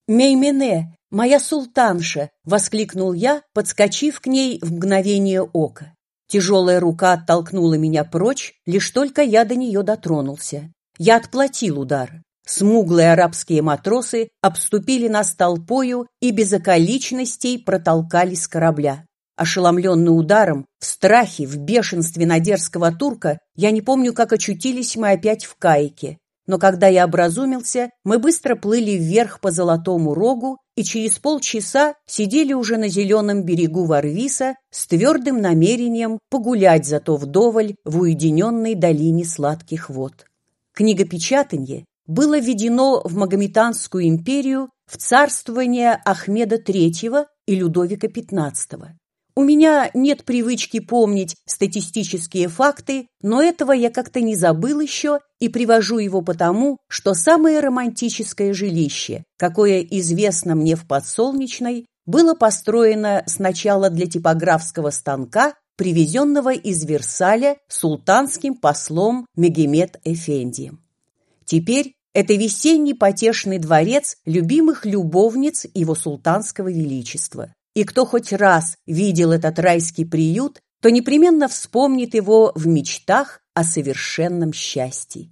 Меймене, моя султанша!» — воскликнул я, подскочив к ней в мгновение ока. Тяжелая рука оттолкнула меня прочь, лишь только я до нее дотронулся. Я отплатил удар. Смуглые арабские матросы обступили нас толпою и без околичностей протолкали с корабля. Ошеломленный ударом, в страхе, в бешенстве на дерзкого турка, я не помню, как очутились мы опять в кайке. Но когда я образумился, мы быстро плыли вверх по Золотому Рогу и через полчаса сидели уже на зеленом берегу Варвиса с твердым намерением погулять зато вдоволь в уединенной долине сладких вод. Книгопечатанье было введено в Магометанскую империю в царствование Ахмеда III и Людовика XV. У меня нет привычки помнить статистические факты, но этого я как-то не забыл еще и привожу его потому, что самое романтическое жилище, какое известно мне в Подсолнечной, было построено сначала для типографского станка, привезенного из Версаля султанским послом Мегемет Эфендием. Теперь это весенний потешный дворец любимых любовниц его султанского величества. И кто хоть раз видел этот райский приют, то непременно вспомнит его в мечтах о совершенном счастье.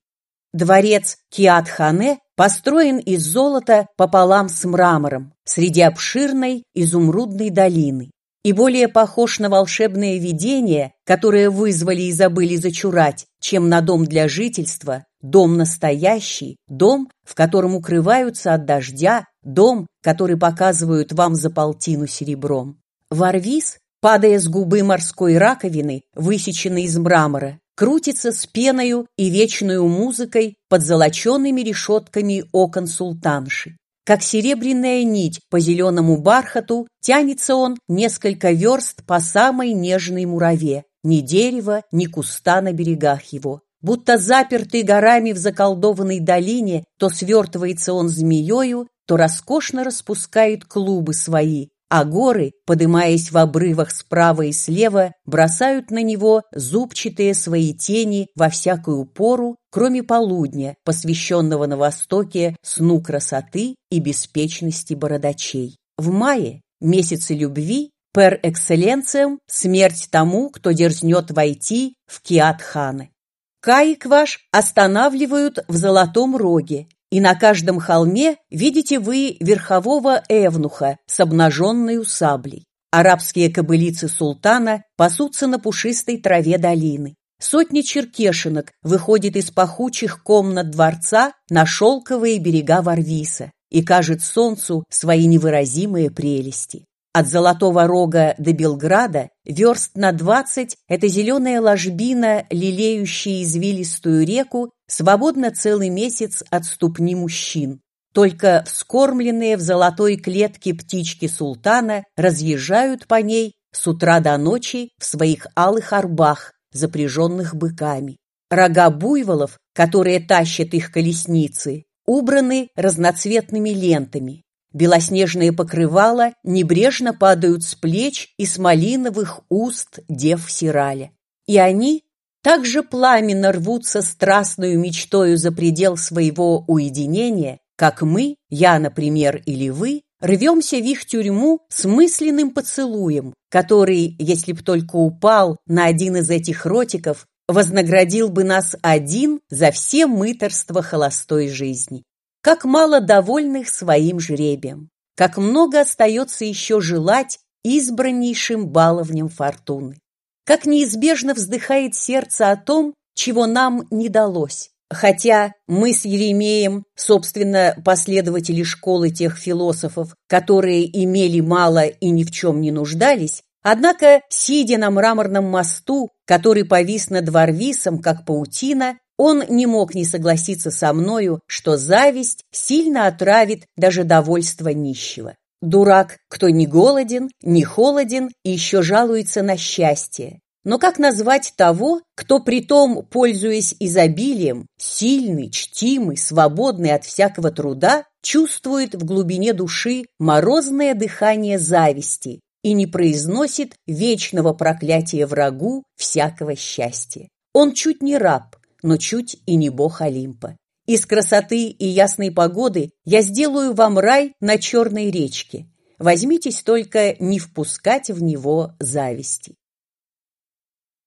Дворец Киат-Хане построен из золота пополам с мрамором среди обширной изумрудной долины и более похож на волшебное видение, которое вызвали и забыли зачурать, чем на дом для жительства, дом настоящий, дом, в котором укрываются от дождя, дом, который показывают вам за полтину серебром. Варвис, падая с губы морской раковины, высеченной из мрамора, крутится с пеною и вечную музыкой под золочеными решетками окон султанши. Как серебряная нить по зеленому бархату тянется он несколько верст по самой нежной мураве, ни дерева, ни куста на берегах его. Будто запертый горами в заколдованной долине, то свертывается он змеёю, то роскошно распускает клубы свои, а горы, подымаясь в обрывах справа и слева, бросают на него зубчатые свои тени во всякую пору, кроме полудня, посвященного на востоке сну красоты и беспечности бородачей. В мае, месяце любви, пер экселленциям смерть тому, кто дерзнет войти в Киат-ханы. Каик ваш останавливают в Золотом Роге, и на каждом холме видите вы верхового эвнуха с обнаженной саблей. Арабские кобылицы султана пасутся на пушистой траве долины. Сотни черкешинок выходит из пахучих комнат дворца на шелковые берега Варвиса и кажет солнцу свои невыразимые прелести. От Золотого Рога до Белграда верст на двадцать эта зеленая ложбина, лелеющая извилистую реку, свободно целый месяц от ступни мужчин. Только вскормленные в золотой клетке птички султана разъезжают по ней с утра до ночи в своих алых арбах, запряженных быками. Рога буйволов, которые тащат их колесницы, убраны разноцветными лентами. Белоснежные покрывала небрежно падают с плеч и с малиновых уст дев Сираля. И они также пламенно рвутся страстную мечтою за предел своего уединения, как мы, я, например, или вы, рвемся в их тюрьму с мысленным поцелуем, который, если б только упал на один из этих ротиков, вознаградил бы нас один за все мыторства холостой жизни. Как мало довольных своим жребием, как много остается еще желать избраннейшим баловням фортуны. Как неизбежно вздыхает сердце о том, чего нам не далось. Хотя мы с Еремеем, собственно, последователи школы тех философов, которые имели мало и ни в чем не нуждались, однако, сидя на мраморном мосту, который повис над Варвисом, как паутина, он не мог не согласиться со мною, что зависть сильно отравит даже довольство нищего. Дурак, кто не голоден, не холоден и еще жалуется на счастье. Но как назвать того, кто притом, пользуясь изобилием, сильный, чтимый, свободный от всякого труда, чувствует в глубине души морозное дыхание зависти и не произносит вечного проклятия врагу всякого счастья? Он чуть не раб, но чуть и не бог Олимпа. Из красоты и ясной погоды я сделаю вам рай на черной речке. Возьмитесь только не впускать в него зависти.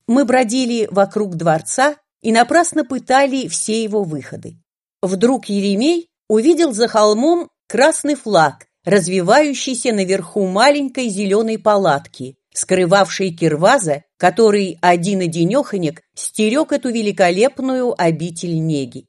Мы бродили вокруг дворца и напрасно пытали все его выходы. Вдруг Еремей увидел за холмом красный флаг, развивающийся наверху маленькой зеленой палатки, скрывавший Кирваза, который один-одинеханек стерег эту великолепную обитель неги.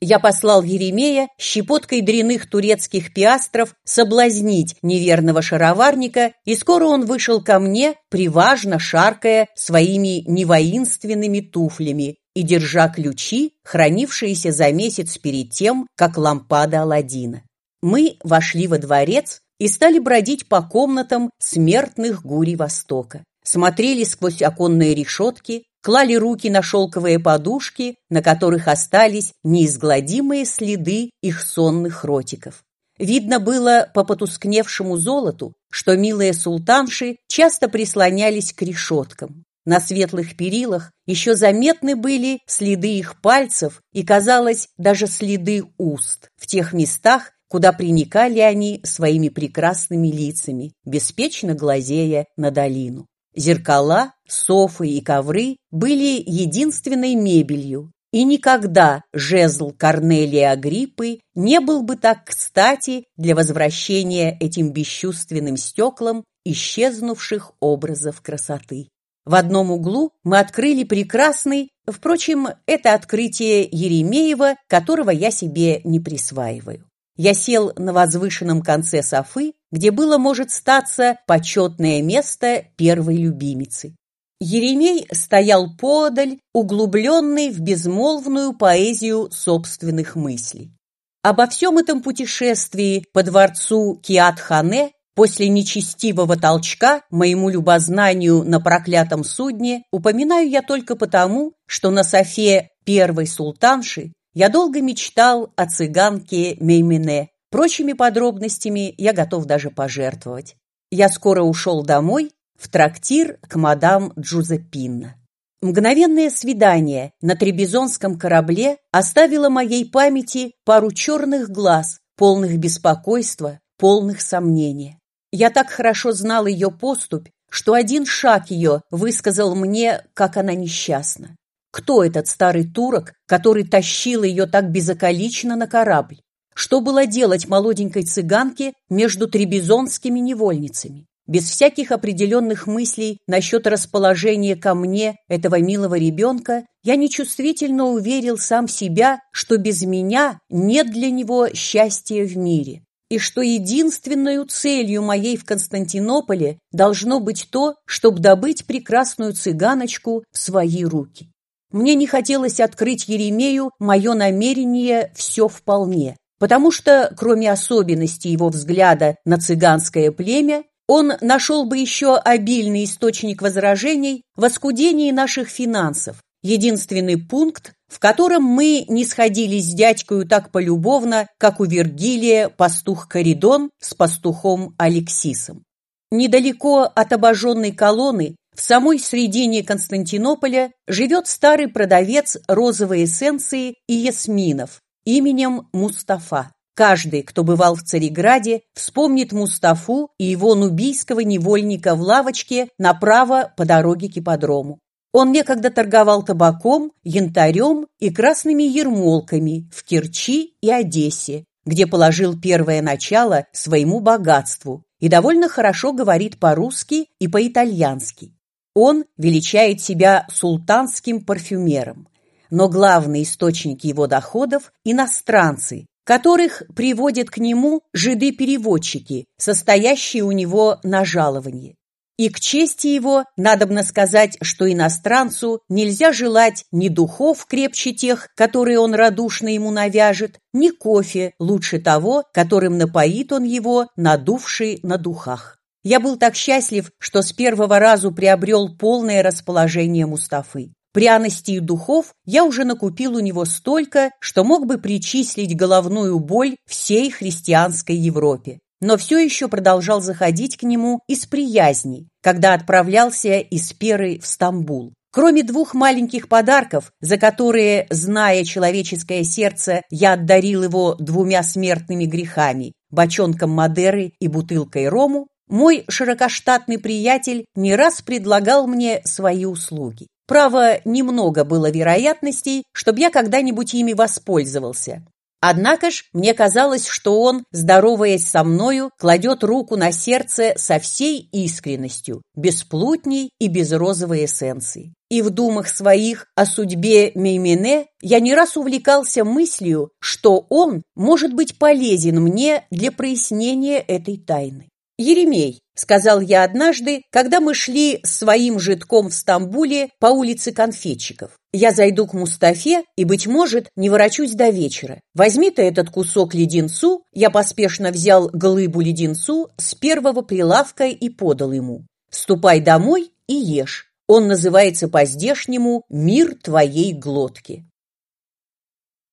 Я послал Еремея щепоткой дряных турецких пиастров соблазнить неверного шароварника, и скоро он вышел ко мне, приважно шаркая своими невоинственными туфлями и держа ключи, хранившиеся за месяц перед тем, как лампада Аладдина. Мы вошли во дворец, и стали бродить по комнатам смертных гурий Востока. Смотрели сквозь оконные решетки, клали руки на шелковые подушки, на которых остались неизгладимые следы их сонных ротиков. Видно было по потускневшему золоту, что милые султанши часто прислонялись к решеткам. На светлых перилах еще заметны были следы их пальцев и, казалось, даже следы уст в тех местах, куда приникали они своими прекрасными лицами, беспечно глазея на долину. Зеркала, софы и ковры были единственной мебелью, и никогда жезл Корнелия Агриппы не был бы так кстати для возвращения этим бесчувственным стеклам исчезнувших образов красоты. В одном углу мы открыли прекрасный, впрочем, это открытие Еремеева, которого я себе не присваиваю. Я сел на возвышенном конце софы, где было, может, статься почетное место первой любимицы. Еремей стоял подаль, углубленный в безмолвную поэзию собственных мыслей. Обо всем этом путешествии по дворцу Киат-Хане после нечестивого толчка моему любознанию на проклятом судне упоминаю я только потому, что на софе первой султанши я долго мечтал о цыганке Меймене. Прочими подробностями я готов даже пожертвовать. Я скоро ушел домой в трактир к мадам Джузеппинна. Мгновенное свидание на требизонском корабле оставило моей памяти пару черных глаз, полных беспокойства, полных сомнения. Я так хорошо знал ее поступь, что один шаг ее высказал мне, как она несчастна. Кто этот старый турок, который тащил ее так безоколично на корабль? Что было делать молоденькой цыганке между требизонскими невольницами? без всяких определенных мыслей насчет расположения ко мне этого милого ребенка, я нечувствительно уверил сам себя, что без меня нет для него счастья в мире, и что единственной целью моей в Константинополе должно быть то, чтобы добыть прекрасную цыганочку в свои руки. Мне не хотелось открыть Еремею мое намерение все вполне, потому что, кроме особенностей его взгляда на цыганское племя, он нашел бы еще обильный источник возражений в оскудении наших финансов, единственный пункт, в котором мы не сходились с дядькою так полюбовно, как у Вергилия пастух Коридон с пастухом Алексисом. Недалеко от обожженной колонны, в самой средине Константинополя, живет старый продавец розовой эссенции и ясминов именем Мустафа. Каждый, кто бывал в Цареграде, вспомнит Мустафу и его нубийского невольника в лавочке направо по дороге к ипподрому. Он некогда торговал табаком, янтарем и красными ермолками в Керчи и Одессе, где положил первое начало своему богатству и довольно хорошо говорит по-русски и по-итальянски. Он величает себя султанским парфюмером, но главный источник его доходов – иностранцы, которых приводят к нему жиды-переводчики, состоящие у него на жаловании. И к чести его надобно сказать, что иностранцу нельзя желать ни духов крепче тех, которые он радушно ему навяжет, ни кофе лучше того, которым напоит он его, надувший на духах. Я был так счастлив, что с первого разу приобрел полное расположение Мустафы. Пряностей и духов я уже накупил у него столько, что мог бы причислить головную боль всей христианской Европе. Но все еще продолжал заходить к нему из приязни, когда отправлялся из Перы в Стамбул. Кроме двух маленьких подарков, за которые, зная человеческое сердце, я отдарил его двумя смертными грехами – бочонком Мадеры и бутылкой рому, мой широкоштатный приятель не раз предлагал мне свои услуги. Право, немного было вероятностей, чтобы я когда-нибудь ими воспользовался. Однако ж, мне казалось, что он, здороваясь со мною, кладет руку на сердце со всей искренностью, без плутней и без розовой эссенции. И в думах своих о судьбе Меймене я не раз увлекался мыслью, что он может быть полезен мне для прояснения этой тайны. «Еремей», — сказал я однажды, когда мы шли своим житком в Стамбуле по улице конфетчиков. «Я зайду к Мустафе и, быть может, не ворочусь до вечера. Возьми ты этот кусок леденцу». Я поспешно взял глыбу леденцу с первого прилавка и подал ему. «Ступай домой и ешь. Он называется по-здешнему «Мир твоей глотки».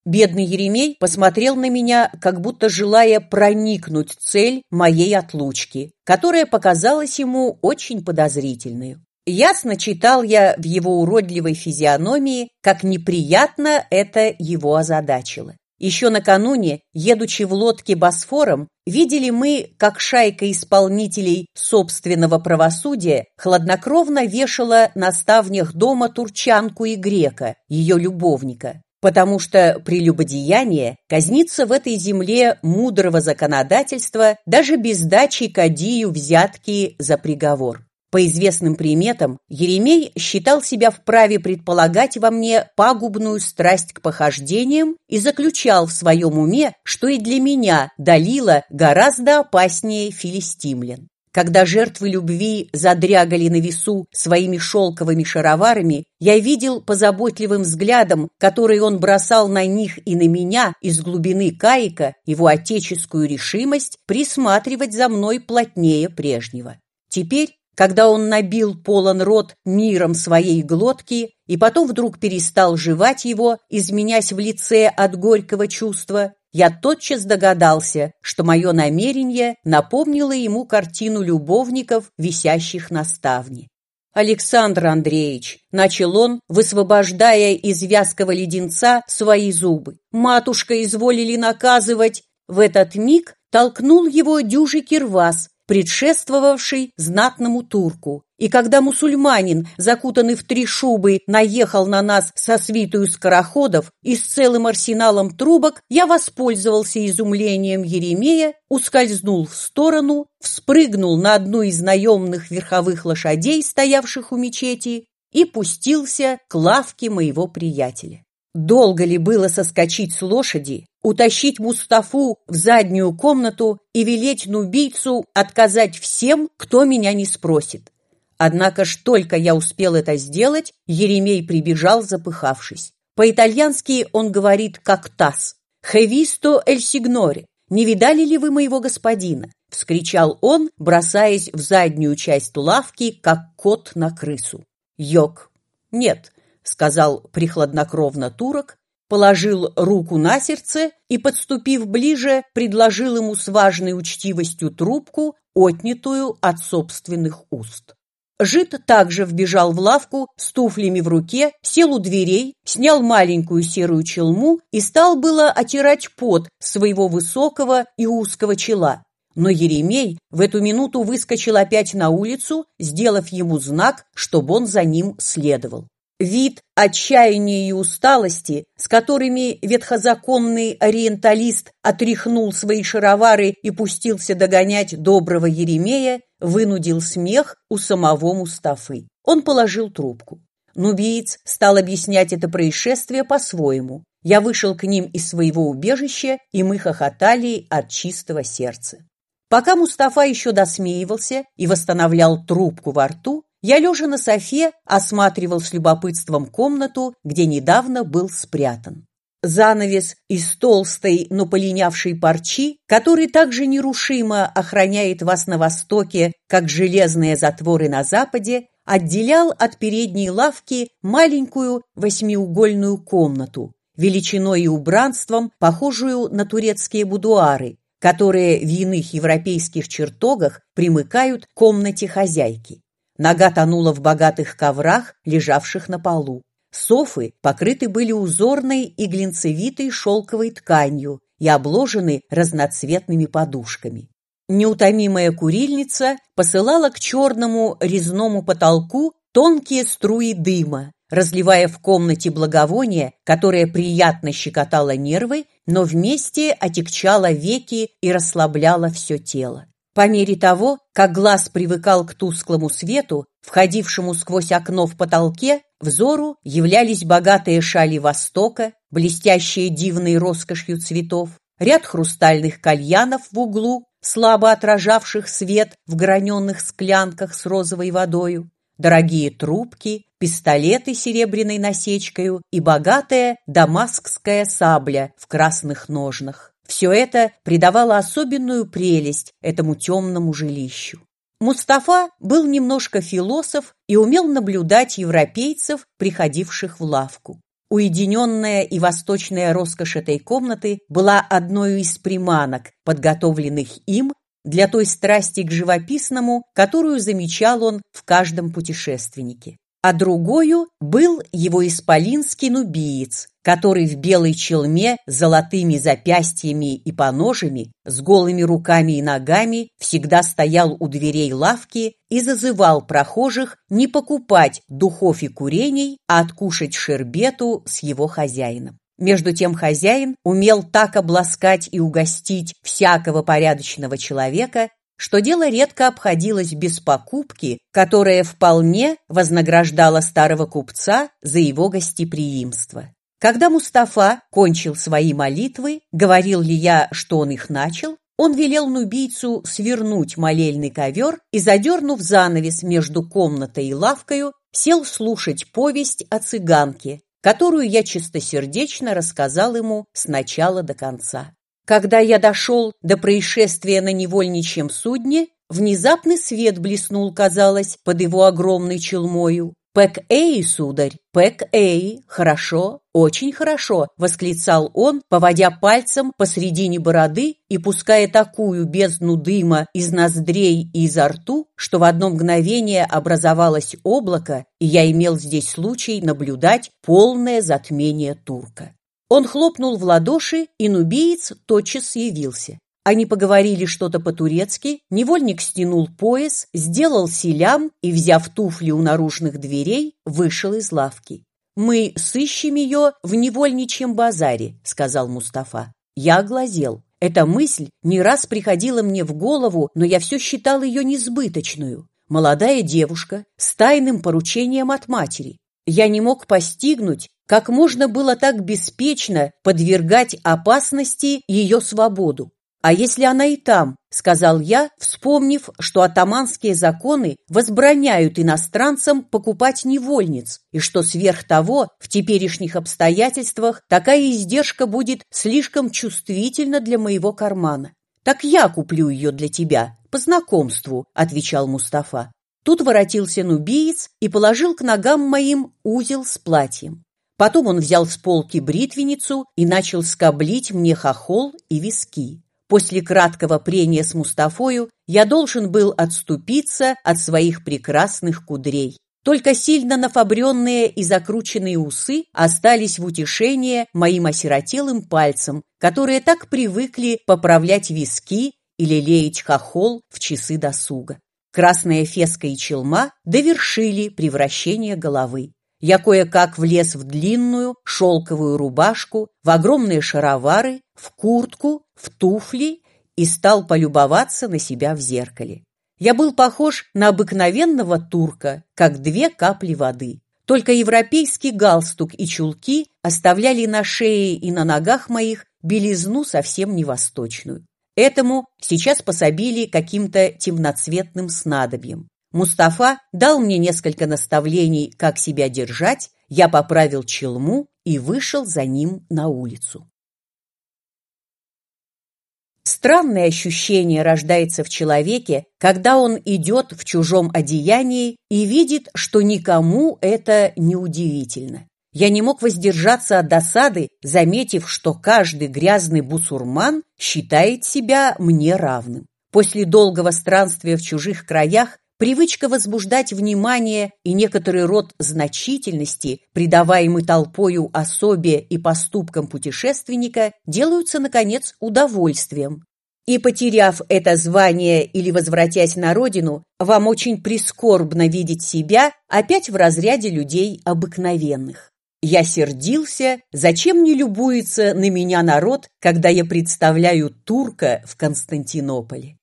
Бедный Еремей посмотрел на меня, как будто желая проникнуть цель моей отлучки, которая показалась ему очень подозрительной. Ясно читал я в его уродливой физиономии, как неприятно это его озадачило. Еще накануне, едучи в лодке Босфором, видели мы, как шайка исполнителей собственного правосудия хладнокровно вешала на ставнях дома турчанку и грека, ее любовника потому что прелюбодеяние казнится в этой земле мудрого законодательства даже без дачи кадию взятки за приговор. По известным приметам, Еремей считал себя вправе предполагать во мне пагубную страсть к похождениям и заключал в своем уме, что и для меня Далила гораздо опаснее филистимлян. Когда жертвы любви задрягали на весу своими шелковыми шароварами, я видел по заботливым взглядам, которые он бросал на них и на меня из глубины каика, его отеческую решимость присматривать за мной плотнее прежнего. Теперь когда он набил полон рот миром своей глотки и потом вдруг перестал жевать его, изменясь в лице от горького чувства, я тотчас догадался, что мое намерение напомнило ему картину любовников, висящих на ставне. «Александр Андреевич», — начал он, высвобождая из вязкого леденца свои зубы, «матушка изволили наказывать». В этот миг толкнул его дюжий кирвас, предшествовавший знатному турку. И когда мусульманин, закутанный в три шубы, наехал на нас со свитую скороходов и с целым арсеналом трубок, я воспользовался изумлением Еремея, ускользнул в сторону, вспрыгнул на одну из наемных верховых лошадей, стоявших у мечети, и пустился к лавке моего приятеля. Долго ли было соскочить с лошади, утащить Мустафу в заднюю комнату и велеть нубийцу отказать всем, кто меня не спросит? Однако ж только я успел это сделать, Еремей прибежал, запыхавшись. По-итальянски он говорит как таз. «Хевисто эль сигноре! Не видали ли вы моего господина?» — вскричал он, бросаясь в заднюю часть лавки, как кот на крысу. «Йог! Нет!» сказал прихладнокровно турок, положил руку на сердце и, подступив ближе, предложил ему с важной учтивостью трубку, отнятую от собственных уст. Жид также вбежал в лавку с туфлями в руке, сел у дверей, снял маленькую серую челму и стал было отирать пот своего высокого и узкого чела. Но Еремей в эту минуту выскочил опять на улицу, сделав ему знак, чтобы он за ним следовал. Вид отчаяния и усталости, с которыми ветхозаконный ориенталист отряхнул свои шаровары и пустился догонять доброго Еремея, вынудил смех у самого Мустафы. Он положил трубку. Нубиец стал объяснять это происшествие по-своему. Я вышел к ним из своего убежища, и мы хохотали от чистого сердца. Пока Мустафа еще досмеивался и восстанавливал трубку во рту, я, лежа на софе, осматривал с любопытством комнату, где недавно был спрятан. Занавес из толстой, но полинявшей парчи, который так же нерушимо охраняет вас на востоке, как железные затворы на западе, отделял от передней лавки маленькую восьмиугольную комнату, величиной и убранством, похожую на турецкие будуары, которые в иных европейских чертогах примыкают к комнате хозяйки. Нога тонула в богатых коврах, лежавших на полу. Софы покрыты были узорной и глинцевитой шелковой тканью и обложены разноцветными подушками. Неутомимая курильница посылала к черному резному потолку тонкие струи дыма, разливая в комнате благовоние, которое приятно щекотало нервы, но вместе отягчало веки и расслабляло все тело. По мере того, как глаз привыкал к тусклому свету, входившему сквозь окно в потолке, взору являлись богатые шали Востока, блестящие дивной роскошью цветов, ряд хрустальных кальянов в углу, слабо отражавших свет в граненных склянках с розовой водою, дорогие трубки, пистолеты серебряной насечкой и богатая дамаскская сабля в красных ножнах. Все это придавало особенную прелесть этому темному жилищу. Мустафа был немножко философ и умел наблюдать европейцев, приходивших в лавку. Уединенная и восточная роскошь этой комнаты была одной из приманок, подготовленных им для той страсти к живописному, которую замечал он в каждом путешественнике а другою был его исполинский нубиец, который в белой челме с золотыми запястьями и поножами, с голыми руками и ногами всегда стоял у дверей лавки и зазывал прохожих не покупать духов и курений, а откушать шербету с его хозяином. Между тем хозяин умел так обласкать и угостить всякого порядочного человека, что дело редко обходилось без покупки, которая вполне вознаграждала старого купца за его гостеприимство. Когда Мустафа кончил свои молитвы, говорил ли я, что он их начал, он велел нубийцу свернуть молельный ковер и, задернув занавес между комнатой и лавкою, сел слушать повесть о цыганке, которую я чистосердечно рассказал ему с начала до конца. Когда я дошел до происшествия на невольничьем судне, внезапный свет блеснул, казалось, под его огромной челмою, «Пэк-Эй, сударь, Пэк-Эй, хорошо, очень хорошо!» — восклицал он, поводя пальцем посредине бороды и пуская такую бездну дыма из ноздрей и изо рту, что в одно мгновение образовалось облако, и я имел здесь случай наблюдать полное затмение турка. Он хлопнул в ладоши, и нубиец тотчас явился. Они поговорили что-то по-турецки, невольник стянул пояс, сделал селям и, взяв туфли у наружных дверей, вышел из лавки. «Мы сыщем ее в невольничьем базаре», — сказал Мустафа. Я глазел. Эта мысль не раз приходила мне в голову, но я все считал ее несбыточную. Молодая девушка с тайным поручением от матери. Я не мог постигнуть, как можно было так беспечно подвергать опасности ее свободу. «А если она и там?» — сказал я, вспомнив, что атаманские законы возбраняют иностранцам покупать невольниц, и что сверх того в теперешних обстоятельствах такая издержка будет слишком чувствительна для моего кармана. «Так я куплю ее для тебя, по знакомству», — отвечал Мустафа. Тут воротился нубиец и положил к ногам моим узел с платьем. Потом он взял с полки бритвенницу и начал скоблить мне хохол и виски. После краткого прения с Мустафою я должен был отступиться от своих прекрасных кудрей. Только сильно нафабренные и закрученные усы остались в утешение моим осиротелым пальцам, которые так привыкли поправлять виски или леять хохол в часы досуга. Красная феска и челма довершили превращение головы. Я кое-как влез в длинную шелковую рубашку, в огромные шаровары, в куртку, в туфли и стал полюбоваться на себя в зеркале. Я был похож на обыкновенного турка, как две капли воды. Только европейский галстук и чулки оставляли на шее и на ногах моих белизну совсем не восточную. Этому сейчас пособили каким-то темноцветным снадобьем. Мустафа дал мне несколько наставлений, как себя держать, я поправил челму и вышел за ним на улицу. Странное ощущение рождается в человеке, когда он идет в чужом одеянии и видит, что никому это не удивительно. Я не мог воздержаться от досады, заметив, что каждый грязный бусурман считает себя мне равным. После долгого странствия в чужих краях Привычка возбуждать внимание и некоторый род значительности, придаваемый толпою особе и поступкам путешественника, делаются, наконец, удовольствием. И, потеряв это звание или возвратясь на родину, вам очень прискорбно видеть себя опять в разряде людей обыкновенных. Я сердился, зачем не любуется на меня народ, когда я представляю турка в Константинополе.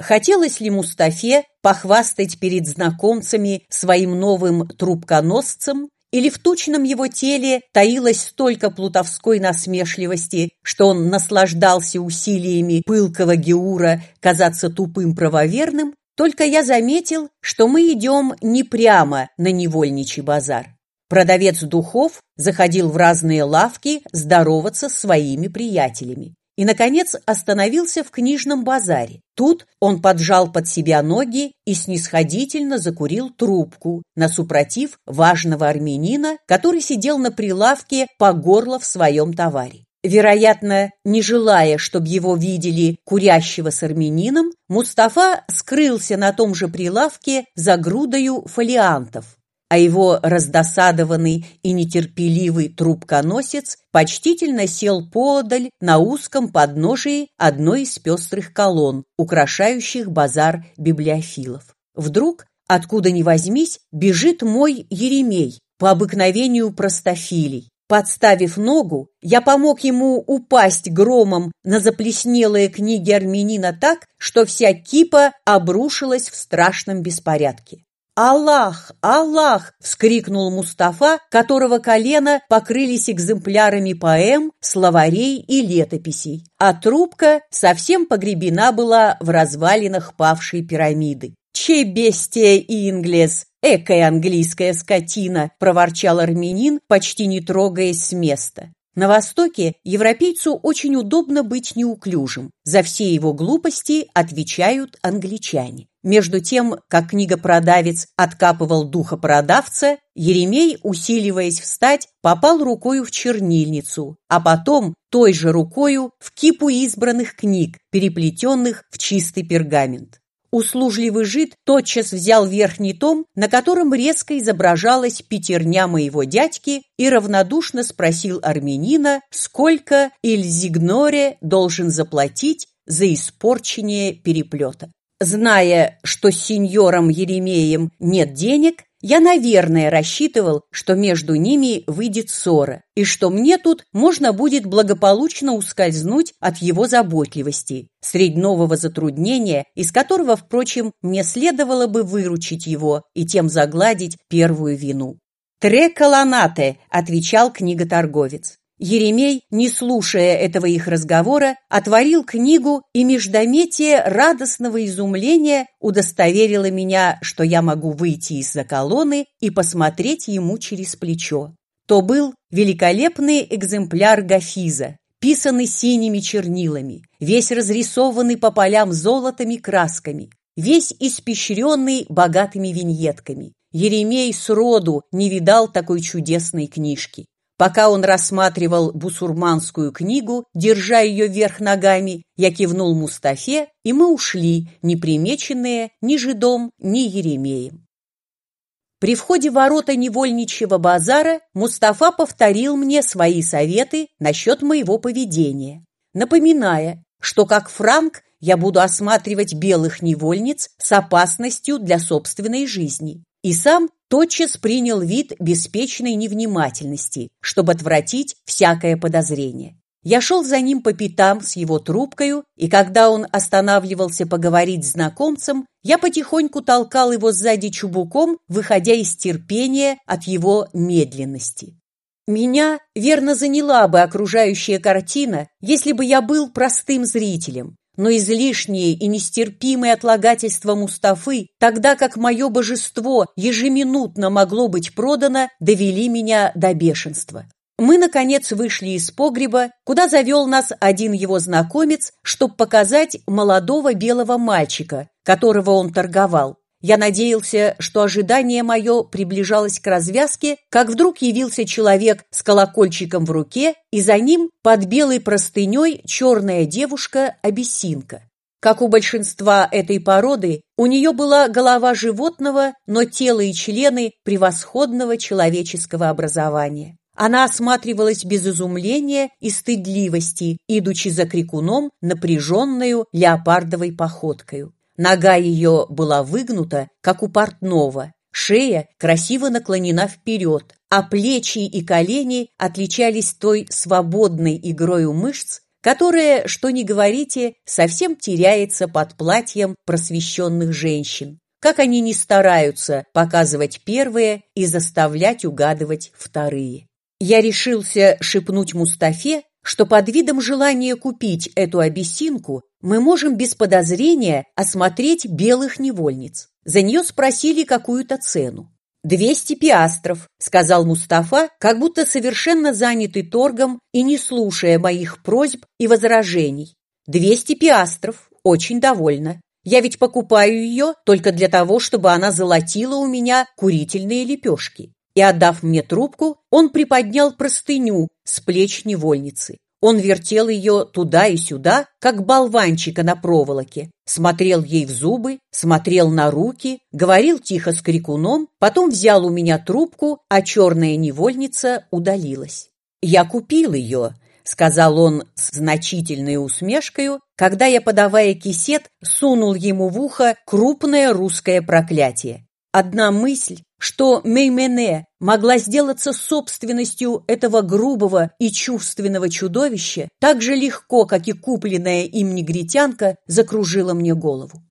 Хотелось ли Мустафе похвастать перед знакомцами своим новым трубконосцем, или в тучном его теле таилось столько плутовской насмешливости, что он наслаждался усилиями пылкого Геура казаться тупым правоверным, только я заметил, что мы идем не прямо на невольничий базар. Продавец духов заходил в разные лавки здороваться с своими приятелями и, наконец, остановился в книжном базаре. Тут он поджал под себя ноги и снисходительно закурил трубку, насупротив важного армянина, который сидел на прилавке по горло в своем товаре. Вероятно, не желая, чтобы его видели курящего с армянином, Мустафа скрылся на том же прилавке за грудою фолиантов, а его раздосадованный и нетерпеливый трубконосец почтительно сел подаль на узком подножии одной из пестрых колонн, украшающих базар библиофилов. Вдруг, откуда ни возьмись, бежит мой Еремей, по обыкновению простофилий. Подставив ногу, я помог ему упасть громом на заплеснелые книги армянина так, что вся кипа обрушилась в страшном беспорядке. «Аллах! Аллах!» — вскрикнул Мустафа, которого колено покрылись экземплярами поэм, словарей и летописей, а трубка совсем погребена была в развалинах павшей пирамиды. «Че бестия инглес! Экая английская скотина!» – проворчал армянин, почти не трогаясь с места. На Востоке европейцу очень удобно быть неуклюжим. За все его глупости отвечают англичане. Между тем, как книгопродавец откапывал духа продавца, Еремей, усиливаясь встать, попал рукою в чернильницу, а потом той же рукою в кипу избранных книг, переплетенных в чистый пергамент. Услужливый жид тотчас взял верхний том, на котором резко изображалась пятерня моего дядьки, и равнодушно спросил армянина, сколько Ильзигноре должен заплатить за испорчение переплета. Зная, что с сеньором Еремеем нет денег, я, наверное, рассчитывал, что между ними выйдет ссора, и что мне тут можно будет благополучно ускользнуть от его заботливости, средь нового затруднения, из которого, впрочем, мне следовало бы выручить его и тем загладить первую вину. «Тре колонате», — отвечал книготорговец. Еремей, не слушая этого их разговора, отворил книгу, и междометие радостного изумления удостоверило меня, что я могу выйти из-за колонны и посмотреть ему через плечо. То был великолепный экземпляр Гафиза, писанный синими чернилами, весь разрисованный по полям золотами красками, весь испещренный богатыми виньетками. Еремей сроду не видал такой чудесной книжки. Пока он рассматривал бусурманскую книгу, держа ее вверх ногами, я кивнул Мустафе, и мы ушли, не примеченные ни жидом, ни Еремеем. При входе в ворота невольничьего базара Мустафа повторил мне свои советы насчет моего поведения, напоминая, что как Франк я буду осматривать белых невольниц с опасностью для собственной жизни и сам тотчас принял вид беспечной невнимательности, чтобы отвратить всякое подозрение. Я шел за ним по пятам с его трубкою, и когда он останавливался поговорить с знакомцем, я потихоньку толкал его сзади чубуком, выходя из терпения от его медленности. Меня верно заняла бы окружающая картина, если бы я был простым зрителем, но излишнее и нестерпимое отлагательство Мустафы, тогда как мое божество ежеминутно могло быть продано, довели меня до бешенства. Мы, наконец, вышли из погреба, куда завел нас один его знакомец, чтобы показать молодого белого мальчика, которого он торговал. Я надеялся, что ожидание мое приближалось к развязке, как вдруг явился человек с колокольчиком в руке, и за ним под белой простыней черная девушка-абиссинка. Как у большинства этой породы, у нее была голова животного, но тело и члены превосходного человеческого образования. Она осматривалась без изумления и стыдливости, идучи за крикуном напряженную леопардовой походкою. Нога ее была выгнута, как у портного, шея красиво наклонена вперед, а плечи и колени отличались той свободной игрою мышц, которая, что ни говорите, совсем теряется под платьем просвещенных женщин. Как они не стараются показывать первые и заставлять угадывать вторые. Я решился шепнуть Мустафе, что под видом желания купить эту абиссинку мы можем без подозрения осмотреть белых невольниц. За нее спросили какую-то цену. «Двести пиастров», — сказал Мустафа, как будто совершенно занятый торгом и не слушая моих просьб и возражений. «Двести пиастров. Очень довольна. Я ведь покупаю ее только для того, чтобы она золотила у меня курительные лепешки и, отдав мне трубку, он приподнял простыню с плеч невольницы. Он вертел ее туда и сюда, как болванчика на проволоке, смотрел ей в зубы, смотрел на руки, говорил тихо с крикуном, потом взял у меня трубку, а черная невольница удалилась. «Я купил ее», — сказал он с значительной усмешкой, когда я, подавая кисет, сунул ему в ухо крупное русское проклятие. Одна мысль, что Меймене могла сделаться собственностью этого грубого и чувственного чудовища, так же легко, как и купленная им негритянка, закружила мне голову.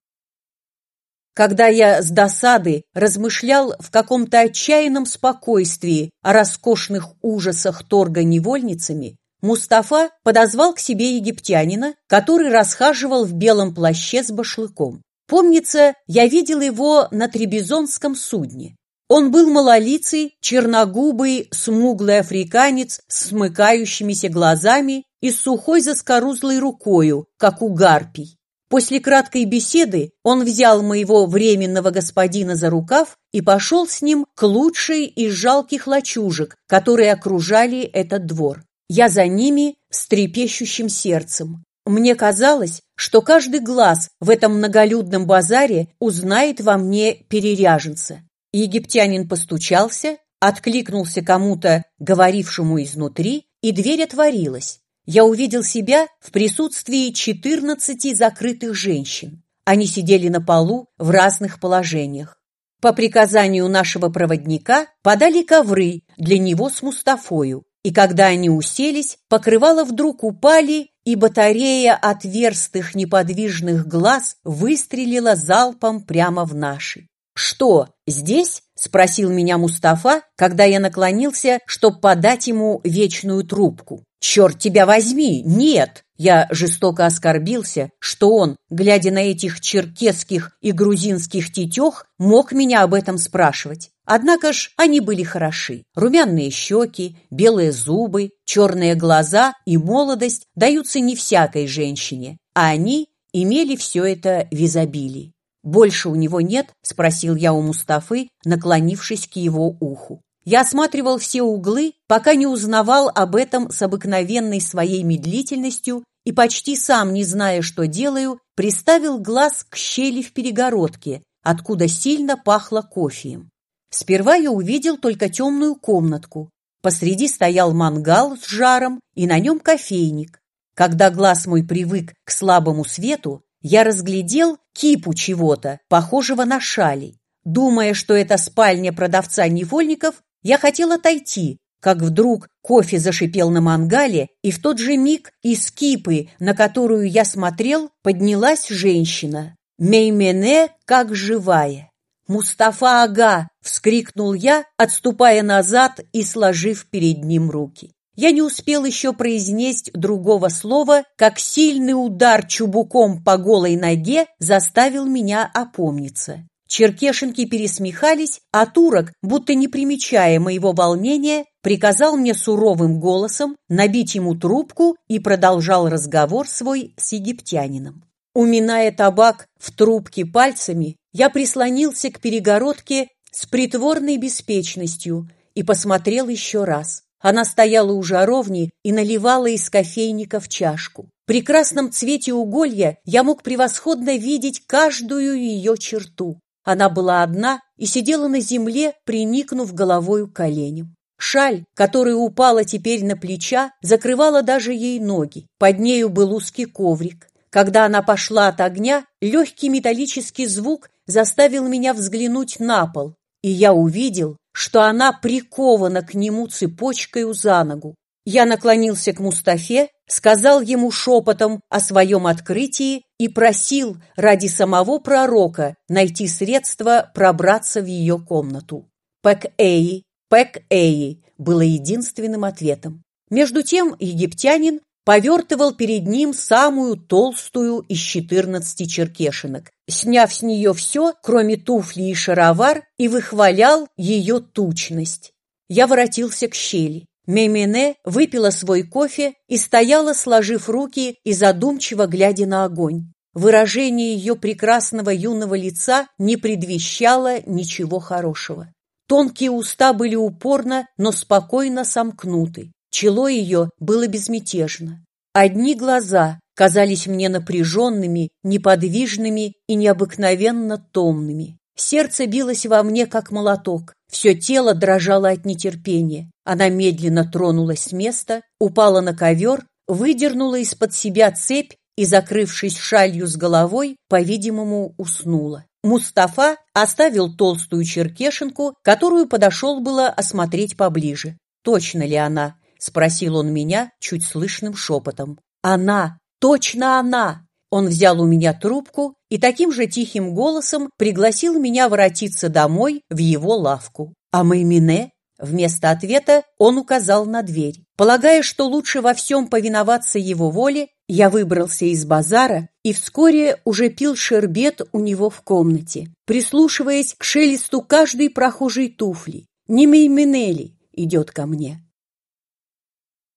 Когда я с досады размышлял в каком-то отчаянном спокойствии о роскошных ужасах торга невольницами, Мустафа подозвал к себе египтянина, который расхаживал в белом плаще с башлыком. Помнится, я видел его на Требизонском судне. Он был малолицый, черногубый, смуглый африканец с смыкающимися глазами и сухой заскорузлой рукою, как у гарпий. После краткой беседы он взял моего временного господина за рукав и пошел с ним к лучшей из жалких лачужек, которые окружали этот двор. Я за ними с трепещущим сердцем. Мне казалось, что каждый глаз в этом многолюдном базаре узнает во мне переряженца. Египтянин постучался, откликнулся кому-то, говорившему изнутри, и дверь отворилась я увидел себя в присутствии 14 закрытых женщин. Они сидели на полу в разных положениях. По приказанию нашего проводника подали ковры для него с Мустафою, и когда они уселись, покрывало вдруг упали, и батарея отверстых неподвижных глаз выстрелила залпом прямо в наши. «Что, здесь?» — спросил меня Мустафа, когда я наклонился, чтобы подать ему вечную трубку. «Черт тебя возьми! Нет!» Я жестоко оскорбился, что он, глядя на этих черкесских и грузинских тетех, мог меня об этом спрашивать. Однако ж они были хороши. Румяные щеки, белые зубы, черные глаза и молодость даются не всякой женщине, а они имели все это в изобилии. «Больше у него нет?» – спросил я у Мустафы, наклонившись к его уху. Я осматривал все углы, пока не узнавал об этом с обыкновенной своей медлительностью и почти сам, не зная, что делаю, приставил глаз к щели в перегородке, откуда сильно пахло кофеем. Сперва я увидел только темную комнатку. Посреди стоял мангал с жаром и на нем кофейник. Когда глаз мой привык к слабому свету, я разглядел кипу чего-то, похожего на шали. Думая, что это спальня продавца невольников, я хотел отойти, как вдруг кофе зашипел на мангале, и в тот же миг из кипы, на которую я смотрел, поднялась женщина. Меймене как живая. «Мустафа Ага!» — вскрикнул я, отступая назад и сложив перед ним руки. Я не успел еще произнести другого слова, как сильный удар чубуком по голой ноге заставил меня опомниться. Черкешенки пересмехались, а турок, будто не примечая моего волнения, приказал мне суровым голосом набить ему трубку и продолжал разговор свой с египтянином. Уминая табак в трубке пальцами, я прислонился к перегородке с притворной беспечностью и посмотрел еще раз. Она стояла у жаровни и наливала из кофейника в чашку. При красном цвете уголья я мог превосходно видеть каждую ее черту. Она была одна и сидела на земле, приникнув головою к коленям. Шаль, которая упала теперь на плеча, закрывала даже ей ноги. Под нею был узкий коврик. Когда она пошла от огня, легкий металлический звук заставил меня взглянуть на пол, и я увидел, что она прикована к нему цепочкой за ногу. Я наклонился к Мустафе, сказал ему шепотом о своем открытии и просил ради самого пророка найти средства пробраться в ее комнату. «Пэк-Эи, Пэк-Эи» было единственным ответом. Между тем египтянин повертывал перед ним самую толстую из четырнадцати черкешинок, сняв с нее все, кроме туфли и шаровар, и выхвалял ее тучность. Я воротился к щели. Меймене выпила свой кофе и стояла, сложив руки и задумчиво глядя на огонь. Выражение ее прекрасного юного лица не предвещало ничего хорошего. Тонкие уста были упорно, но спокойно сомкнуты. Чело ее было безмятежно. Одни глаза казались мне напряженными, неподвижными и необыкновенно томными. Сердце билось во мне, как молоток. Все тело дрожало от нетерпения. Она медленно тронулась с места, упала на ковер, выдернула из-под себя цепь и, закрывшись шалью с головой, по-видимому, уснула. Мустафа оставил толстую черкешенку, которую подошел было осмотреть поближе. «Точно ли она?» — спросил он меня чуть слышным шепотом. «Она! Точно она!» Он взял у меня трубку и таким же тихим голосом пригласил меня воротиться домой в его лавку. А Маймине? Вместо ответа он указал на дверь. Полагая, что лучше во всем повиноваться его воле, я выбрался из базара и вскоре уже пил шербет у него в комнате, прислушиваясь к шелесту каждой прохожей туфли. Не Мейменели идет ко мне.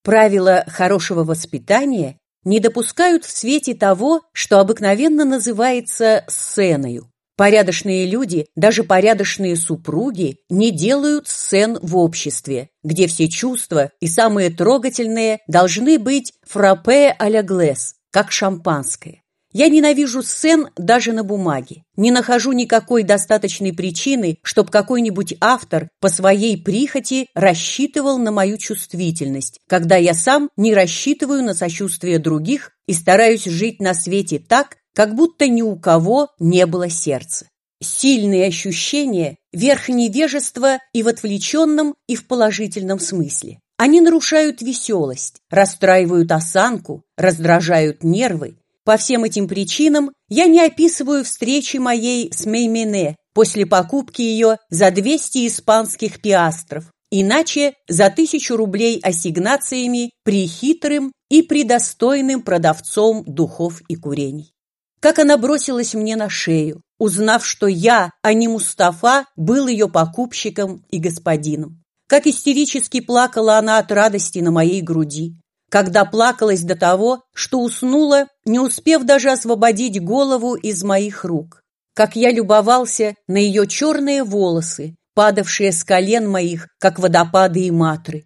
Правила хорошего воспитания не допускают в свете того, что обыкновенно называется сценою. Порядочные люди, даже порядочные супруги, не делают сцен в обществе, где все чувства и самые трогательные должны быть фраппе а-ля глэс, как шампанское. Я ненавижу сцен даже на бумаге. Не нахожу никакой достаточной причины, чтобы какой-нибудь автор по своей прихоти рассчитывал на мою чувствительность, когда я сам не рассчитываю на сочувствие других и стараюсь жить на свете так, как будто ни у кого не было сердца. Сильные ощущения – верх невежества и в отвлеченном, и в положительном смысле. Они нарушают веселость, расстраивают осанку, раздражают нервы, по всем этим причинам я не описываю встречи моей с Меймене после покупки ее за 200 испанских пиастров, иначе за тысячу рублей ассигнациями при хитрым и предостойным продавцом духов и курений. Как она бросилась мне на шею, узнав, что я, а не Мустафа, был ее покупщиком и господином. Как истерически плакала она от радости на моей груди когда плакалась до того, что уснула, не успев даже освободить голову из моих рук. Как я любовался на ее черные волосы, падавшие с колен моих, как водопады и матры.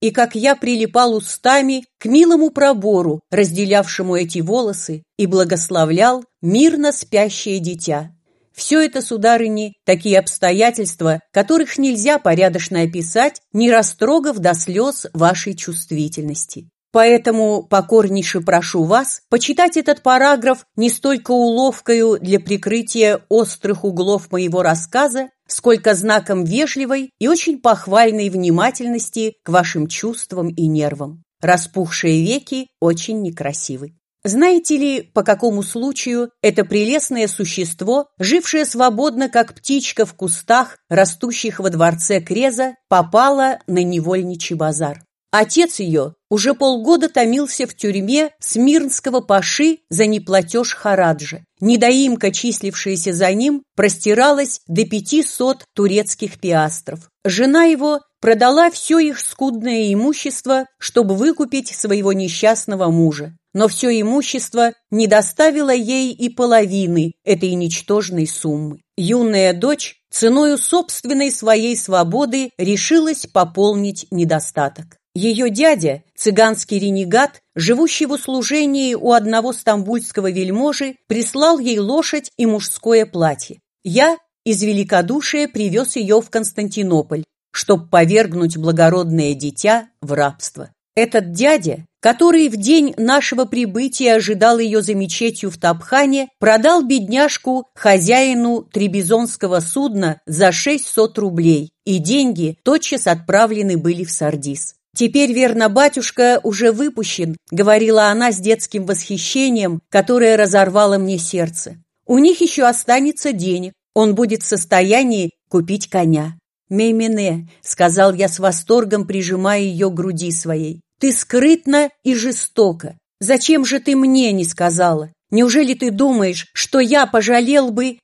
И как я прилипал устами к милому пробору, разделявшему эти волосы, и благословлял мирно спящее дитя. Все это, сударыни, такие обстоятельства, которых нельзя порядочно описать, не растрогав до слез вашей чувствительности. Поэтому покорнейше прошу вас почитать этот параграф не столько уловкою для прикрытия острых углов моего рассказа, сколько знаком вежливой и очень похвальной внимательности к вашим чувствам и нервам. Распухшие веки очень некрасивы. Знаете ли, по какому случаю это прелестное существо, жившее свободно, как птичка в кустах, растущих во дворце Креза, попало на невольничий базар? Отец ее уже полгода томился в тюрьме Смирнского паши за неплатеж Хараджа. Недоимка, числившаяся за ним, простиралась до пятисот турецких пиастров. Жена его продала все их скудное имущество, чтобы выкупить своего несчастного мужа. Но все имущество не доставило ей и половины этой ничтожной суммы. Юная дочь ценою собственной своей свободы решилась пополнить недостаток. Ее дядя, цыганский ренегат, живущий в услужении у одного стамбульского вельможи, прислал ей лошадь и мужское платье. Я из великодушия привез ее в Константинополь, чтобы повергнуть благородное дитя в рабство. Этот дядя, который в день нашего прибытия ожидал ее за мечетью в Тапхане, продал бедняжку хозяину требизонского судна за 600 рублей, и деньги тотчас отправлены были в Сардис. «Теперь, верно, батюшка уже выпущен», — говорила она с детским восхищением, которое разорвало мне сердце. «У них еще останется денег. Он будет в состоянии купить коня». «Меймене», — сказал я с восторгом, прижимая ее к груди своей, — «ты скрытна и жестока. Зачем же ты мне не сказала? Неужели ты думаешь, что я пожалел бы...»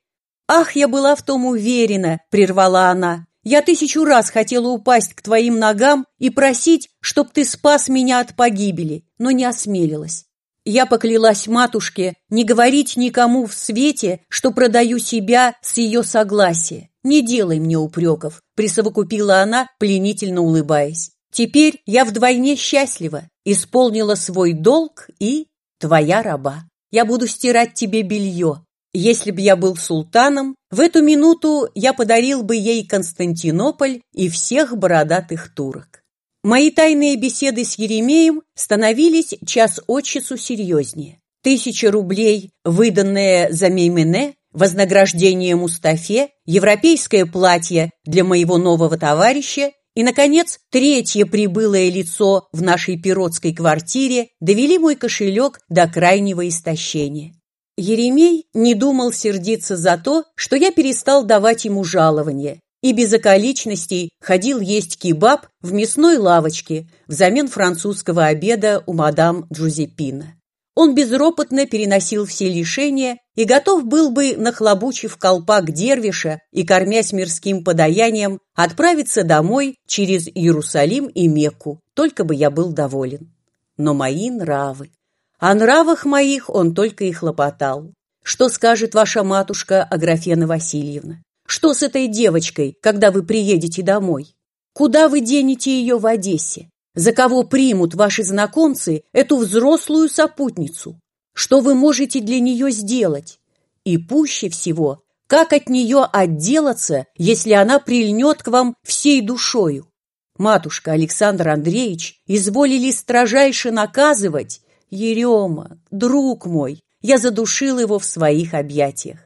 «Ах, я была в том уверена», — прервала она. Я тысячу раз хотела упасть к твоим ногам и просить, чтоб ты спас меня от погибели, но не осмелилась. Я поклялась матушке не говорить никому в свете, что продаю себя с ее согласия. Не делай мне упреков, присовокупила она, пленительно улыбаясь. Теперь я вдвойне счастлива, исполнила свой долг и твоя раба. Я буду стирать тебе белье, если б я был султаном, в эту минуту я подарил бы ей Константинополь и всех бородатых турок. Мои тайные беседы с Еремеем становились час от часу серьезнее. Тысяча рублей, выданные за Меймене, вознаграждение Мустафе, европейское платье для моего нового товарища и, наконец, третье прибылое лицо в нашей пиротской квартире довели мой кошелек до крайнего истощения. Еремей не думал сердиться за то, что я перестал давать ему жалование, и без околичностей ходил есть кебаб в мясной лавочке взамен французского обеда у мадам Джузеппина. Он безропотно переносил все лишения и готов был бы, нахлобучив колпак дервиша и кормясь мирским подаянием, отправиться домой через Иерусалим и Мекку, только бы я был доволен. Но мои нравы. О нравах моих он только и хлопотал. Что скажет ваша матушка Аграфена Васильевна? Что с этой девочкой, когда вы приедете домой? Куда вы денете ее в Одессе? За кого примут ваши знакомцы эту взрослую сопутницу? Что вы можете для нее сделать? И пуще всего, как от нее отделаться, если она прильнет к вам всей душою? Матушка Александр Андреевич изволили строжайше наказывать. Ерема, друг мой, я задушил его в своих объятиях.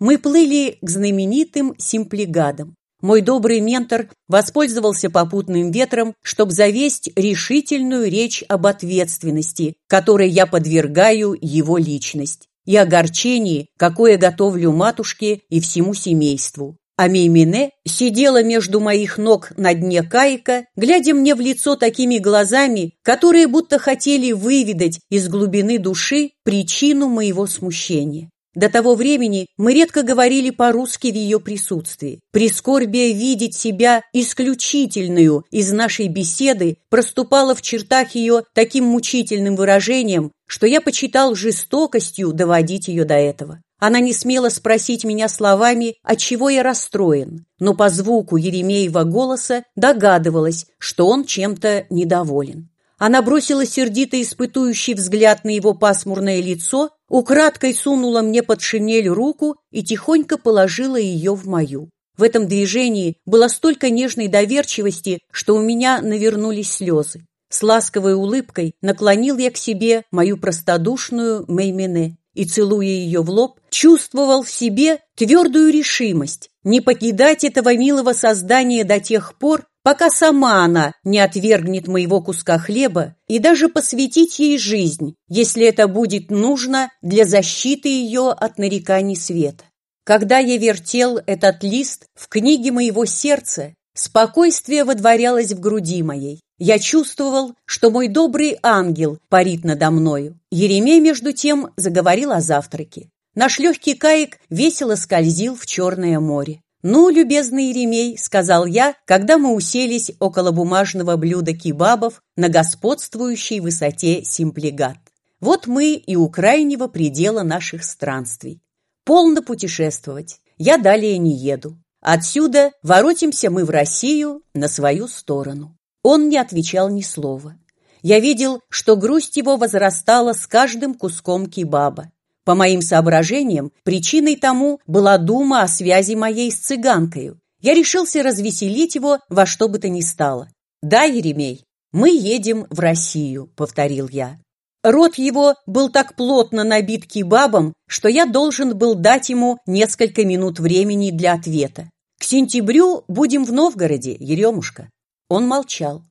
Мы плыли к знаменитым симплигадам. Мой добрый ментор воспользовался попутным ветром, чтобы завесть решительную речь об ответственности, которой я подвергаю его личность, и огорчении, какое готовлю матушке и всему семейству. А Меймине сидела между моих ног на дне кайка, глядя мне в лицо такими глазами, которые будто хотели выведать из глубины души причину моего смущения. До того времени мы редко говорили по-русски в ее присутствии. Прискорбие видеть себя исключительную из нашей беседы проступало в чертах ее таким мучительным выражением, что я почитал жестокостью доводить ее до этого. Она не смела спросить меня словами, от чего я расстроен, но по звуку Еремеева голоса догадывалась, что он чем-то недоволен. Она бросила сердито испытующий взгляд на его пасмурное лицо, украдкой сунула мне под шинель руку и тихонько положила ее в мою. В этом движении было столько нежной доверчивости, что у меня навернулись слезы. С ласковой улыбкой наклонил я к себе мою простодушную Меймене и, целуя ее в лоб, чувствовал в себе твердую решимость не покидать этого милого создания до тех пор, пока сама она не отвергнет моего куска хлеба и даже посвятить ей жизнь, если это будет нужно для защиты ее от нареканий света. Когда я вертел этот лист в книге моего сердца, спокойствие водворялось в груди моей. Я чувствовал, что мой добрый ангел парит надо мною. Еремей, между тем, заговорил о завтраке. Наш легкий каек весело скользил в Черное море. «Ну, любезный Еремей», — сказал я, когда мы уселись около бумажного блюда кебабов на господствующей высоте Симплигат. Вот мы и у крайнего предела наших странствий. Полно путешествовать. Я далее не еду. Отсюда воротимся мы в Россию на свою сторону. Он не отвечал ни слова. Я видел, что грусть его возрастала с каждым куском кебаба. По моим соображениям, причиной тому была дума о связи моей с цыганкою. Я решился развеселить его во что бы то ни стало. «Да, Еремей, мы едем в Россию», — повторил я. Рот его был так плотно набит кебабом, что я должен был дать ему несколько минут времени для ответа. «К сентябрю будем в Новгороде, Еремушка». Он молчал.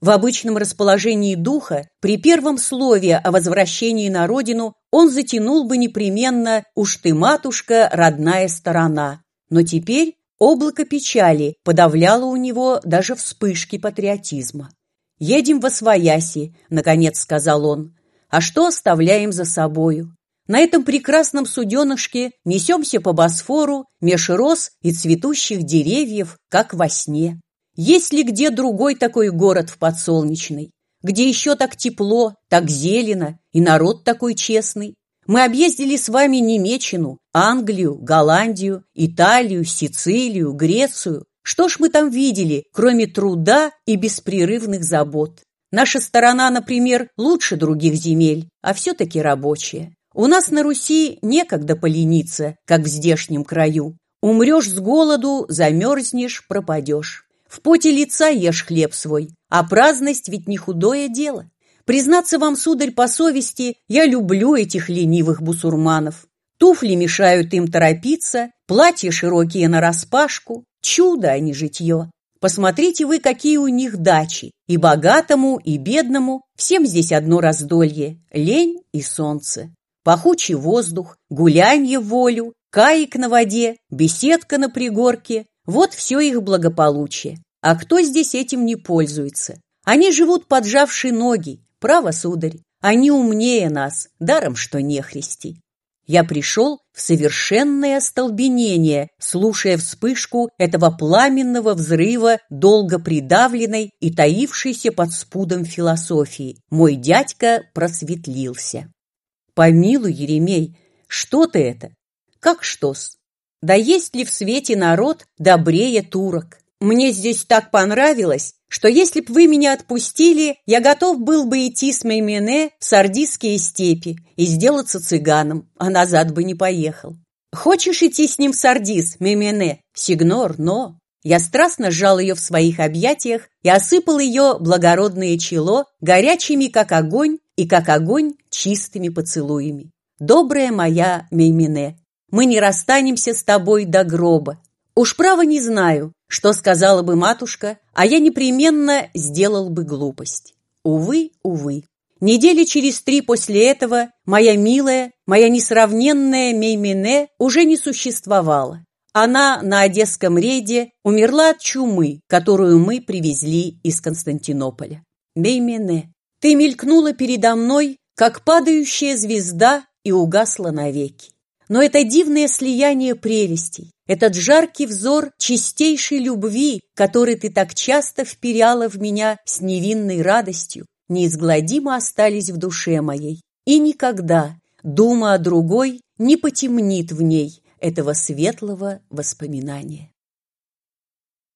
В обычном расположении духа, при первом слове о возвращении на родину, он затянул бы непременно «Уж ты, матушка, родная сторона». Но теперь облако печали подавляло у него даже вспышки патриотизма. «Едем во свояси», — наконец сказал он. «А что оставляем за собою? На этом прекрасном суденышке несемся по Босфору меж роз и цветущих деревьев, как во сне. Есть ли где другой такой город в подсолнечной, где еще так тепло, так зелено и народ такой честный? Мы объездили с вами Немечину, Англию, Голландию, Италию, Сицилию, Грецию. Что ж мы там видели, кроме труда и беспрерывных забот? Наша сторона, например, лучше других земель, а все-таки рабочая. У нас на Руси некогда полениться, как в здешнем краю. Умрешь с голоду, замерзнешь, пропадешь. В поте лица ешь хлеб свой, а праздность ведь не худое дело. Признаться вам, сударь, по совести, я люблю этих ленивых бусурманов. Туфли мешают им торопиться, платья широкие нараспашку. Чудо, а не житье. Посмотрите вы, какие у них дачи. И богатому, и бедному. Всем здесь одно раздолье. Лень и солнце. Пахучий воздух, гулянье волю, каик на воде, беседка на пригорке. Вот все их благополучие. А кто здесь этим не пользуется? Они живут поджавшие ноги. Право, сударь, они умнее нас, даром что не христи. Я пришел в совершенное остолбенение, слушая вспышку этого пламенного взрыва, долго придавленной и таившейся под спудом философии. Мой дядька просветлился. Помилуй, Еремей, что ты это? Как что-с? Да есть ли в свете народ добрее турок? Мне здесь так понравилось, что если б вы меня отпустили, я готов был бы идти с Меймене в сардийские степи и сделаться цыганом, а назад бы не поехал. Хочешь идти с ним в Сардис, Меймене? Сигнор, но... Я страстно сжал ее в своих объятиях и осыпал ее благородное чело горячими, как огонь, и как огонь чистыми поцелуями. Добрая моя Меймене, мы не расстанемся с тобой до гроба. Уж право не знаю, что сказала бы матушка, а я непременно сделал бы глупость. Увы, увы. Недели через три после этого моя милая, моя несравненная Меймене уже не существовала. Она на Одесском рейде умерла от чумы, которую мы привезли из Константинополя. Меймене, ты мелькнула передо мной, как падающая звезда, и угасла навеки. Но это дивное слияние прелестей, этот жаркий взор чистейшей любви, который ты так часто вперяла в меня с невинной радостью, неизгладимо остались в душе моей. И никогда, дума о другой, не потемнит в ней этого светлого воспоминания.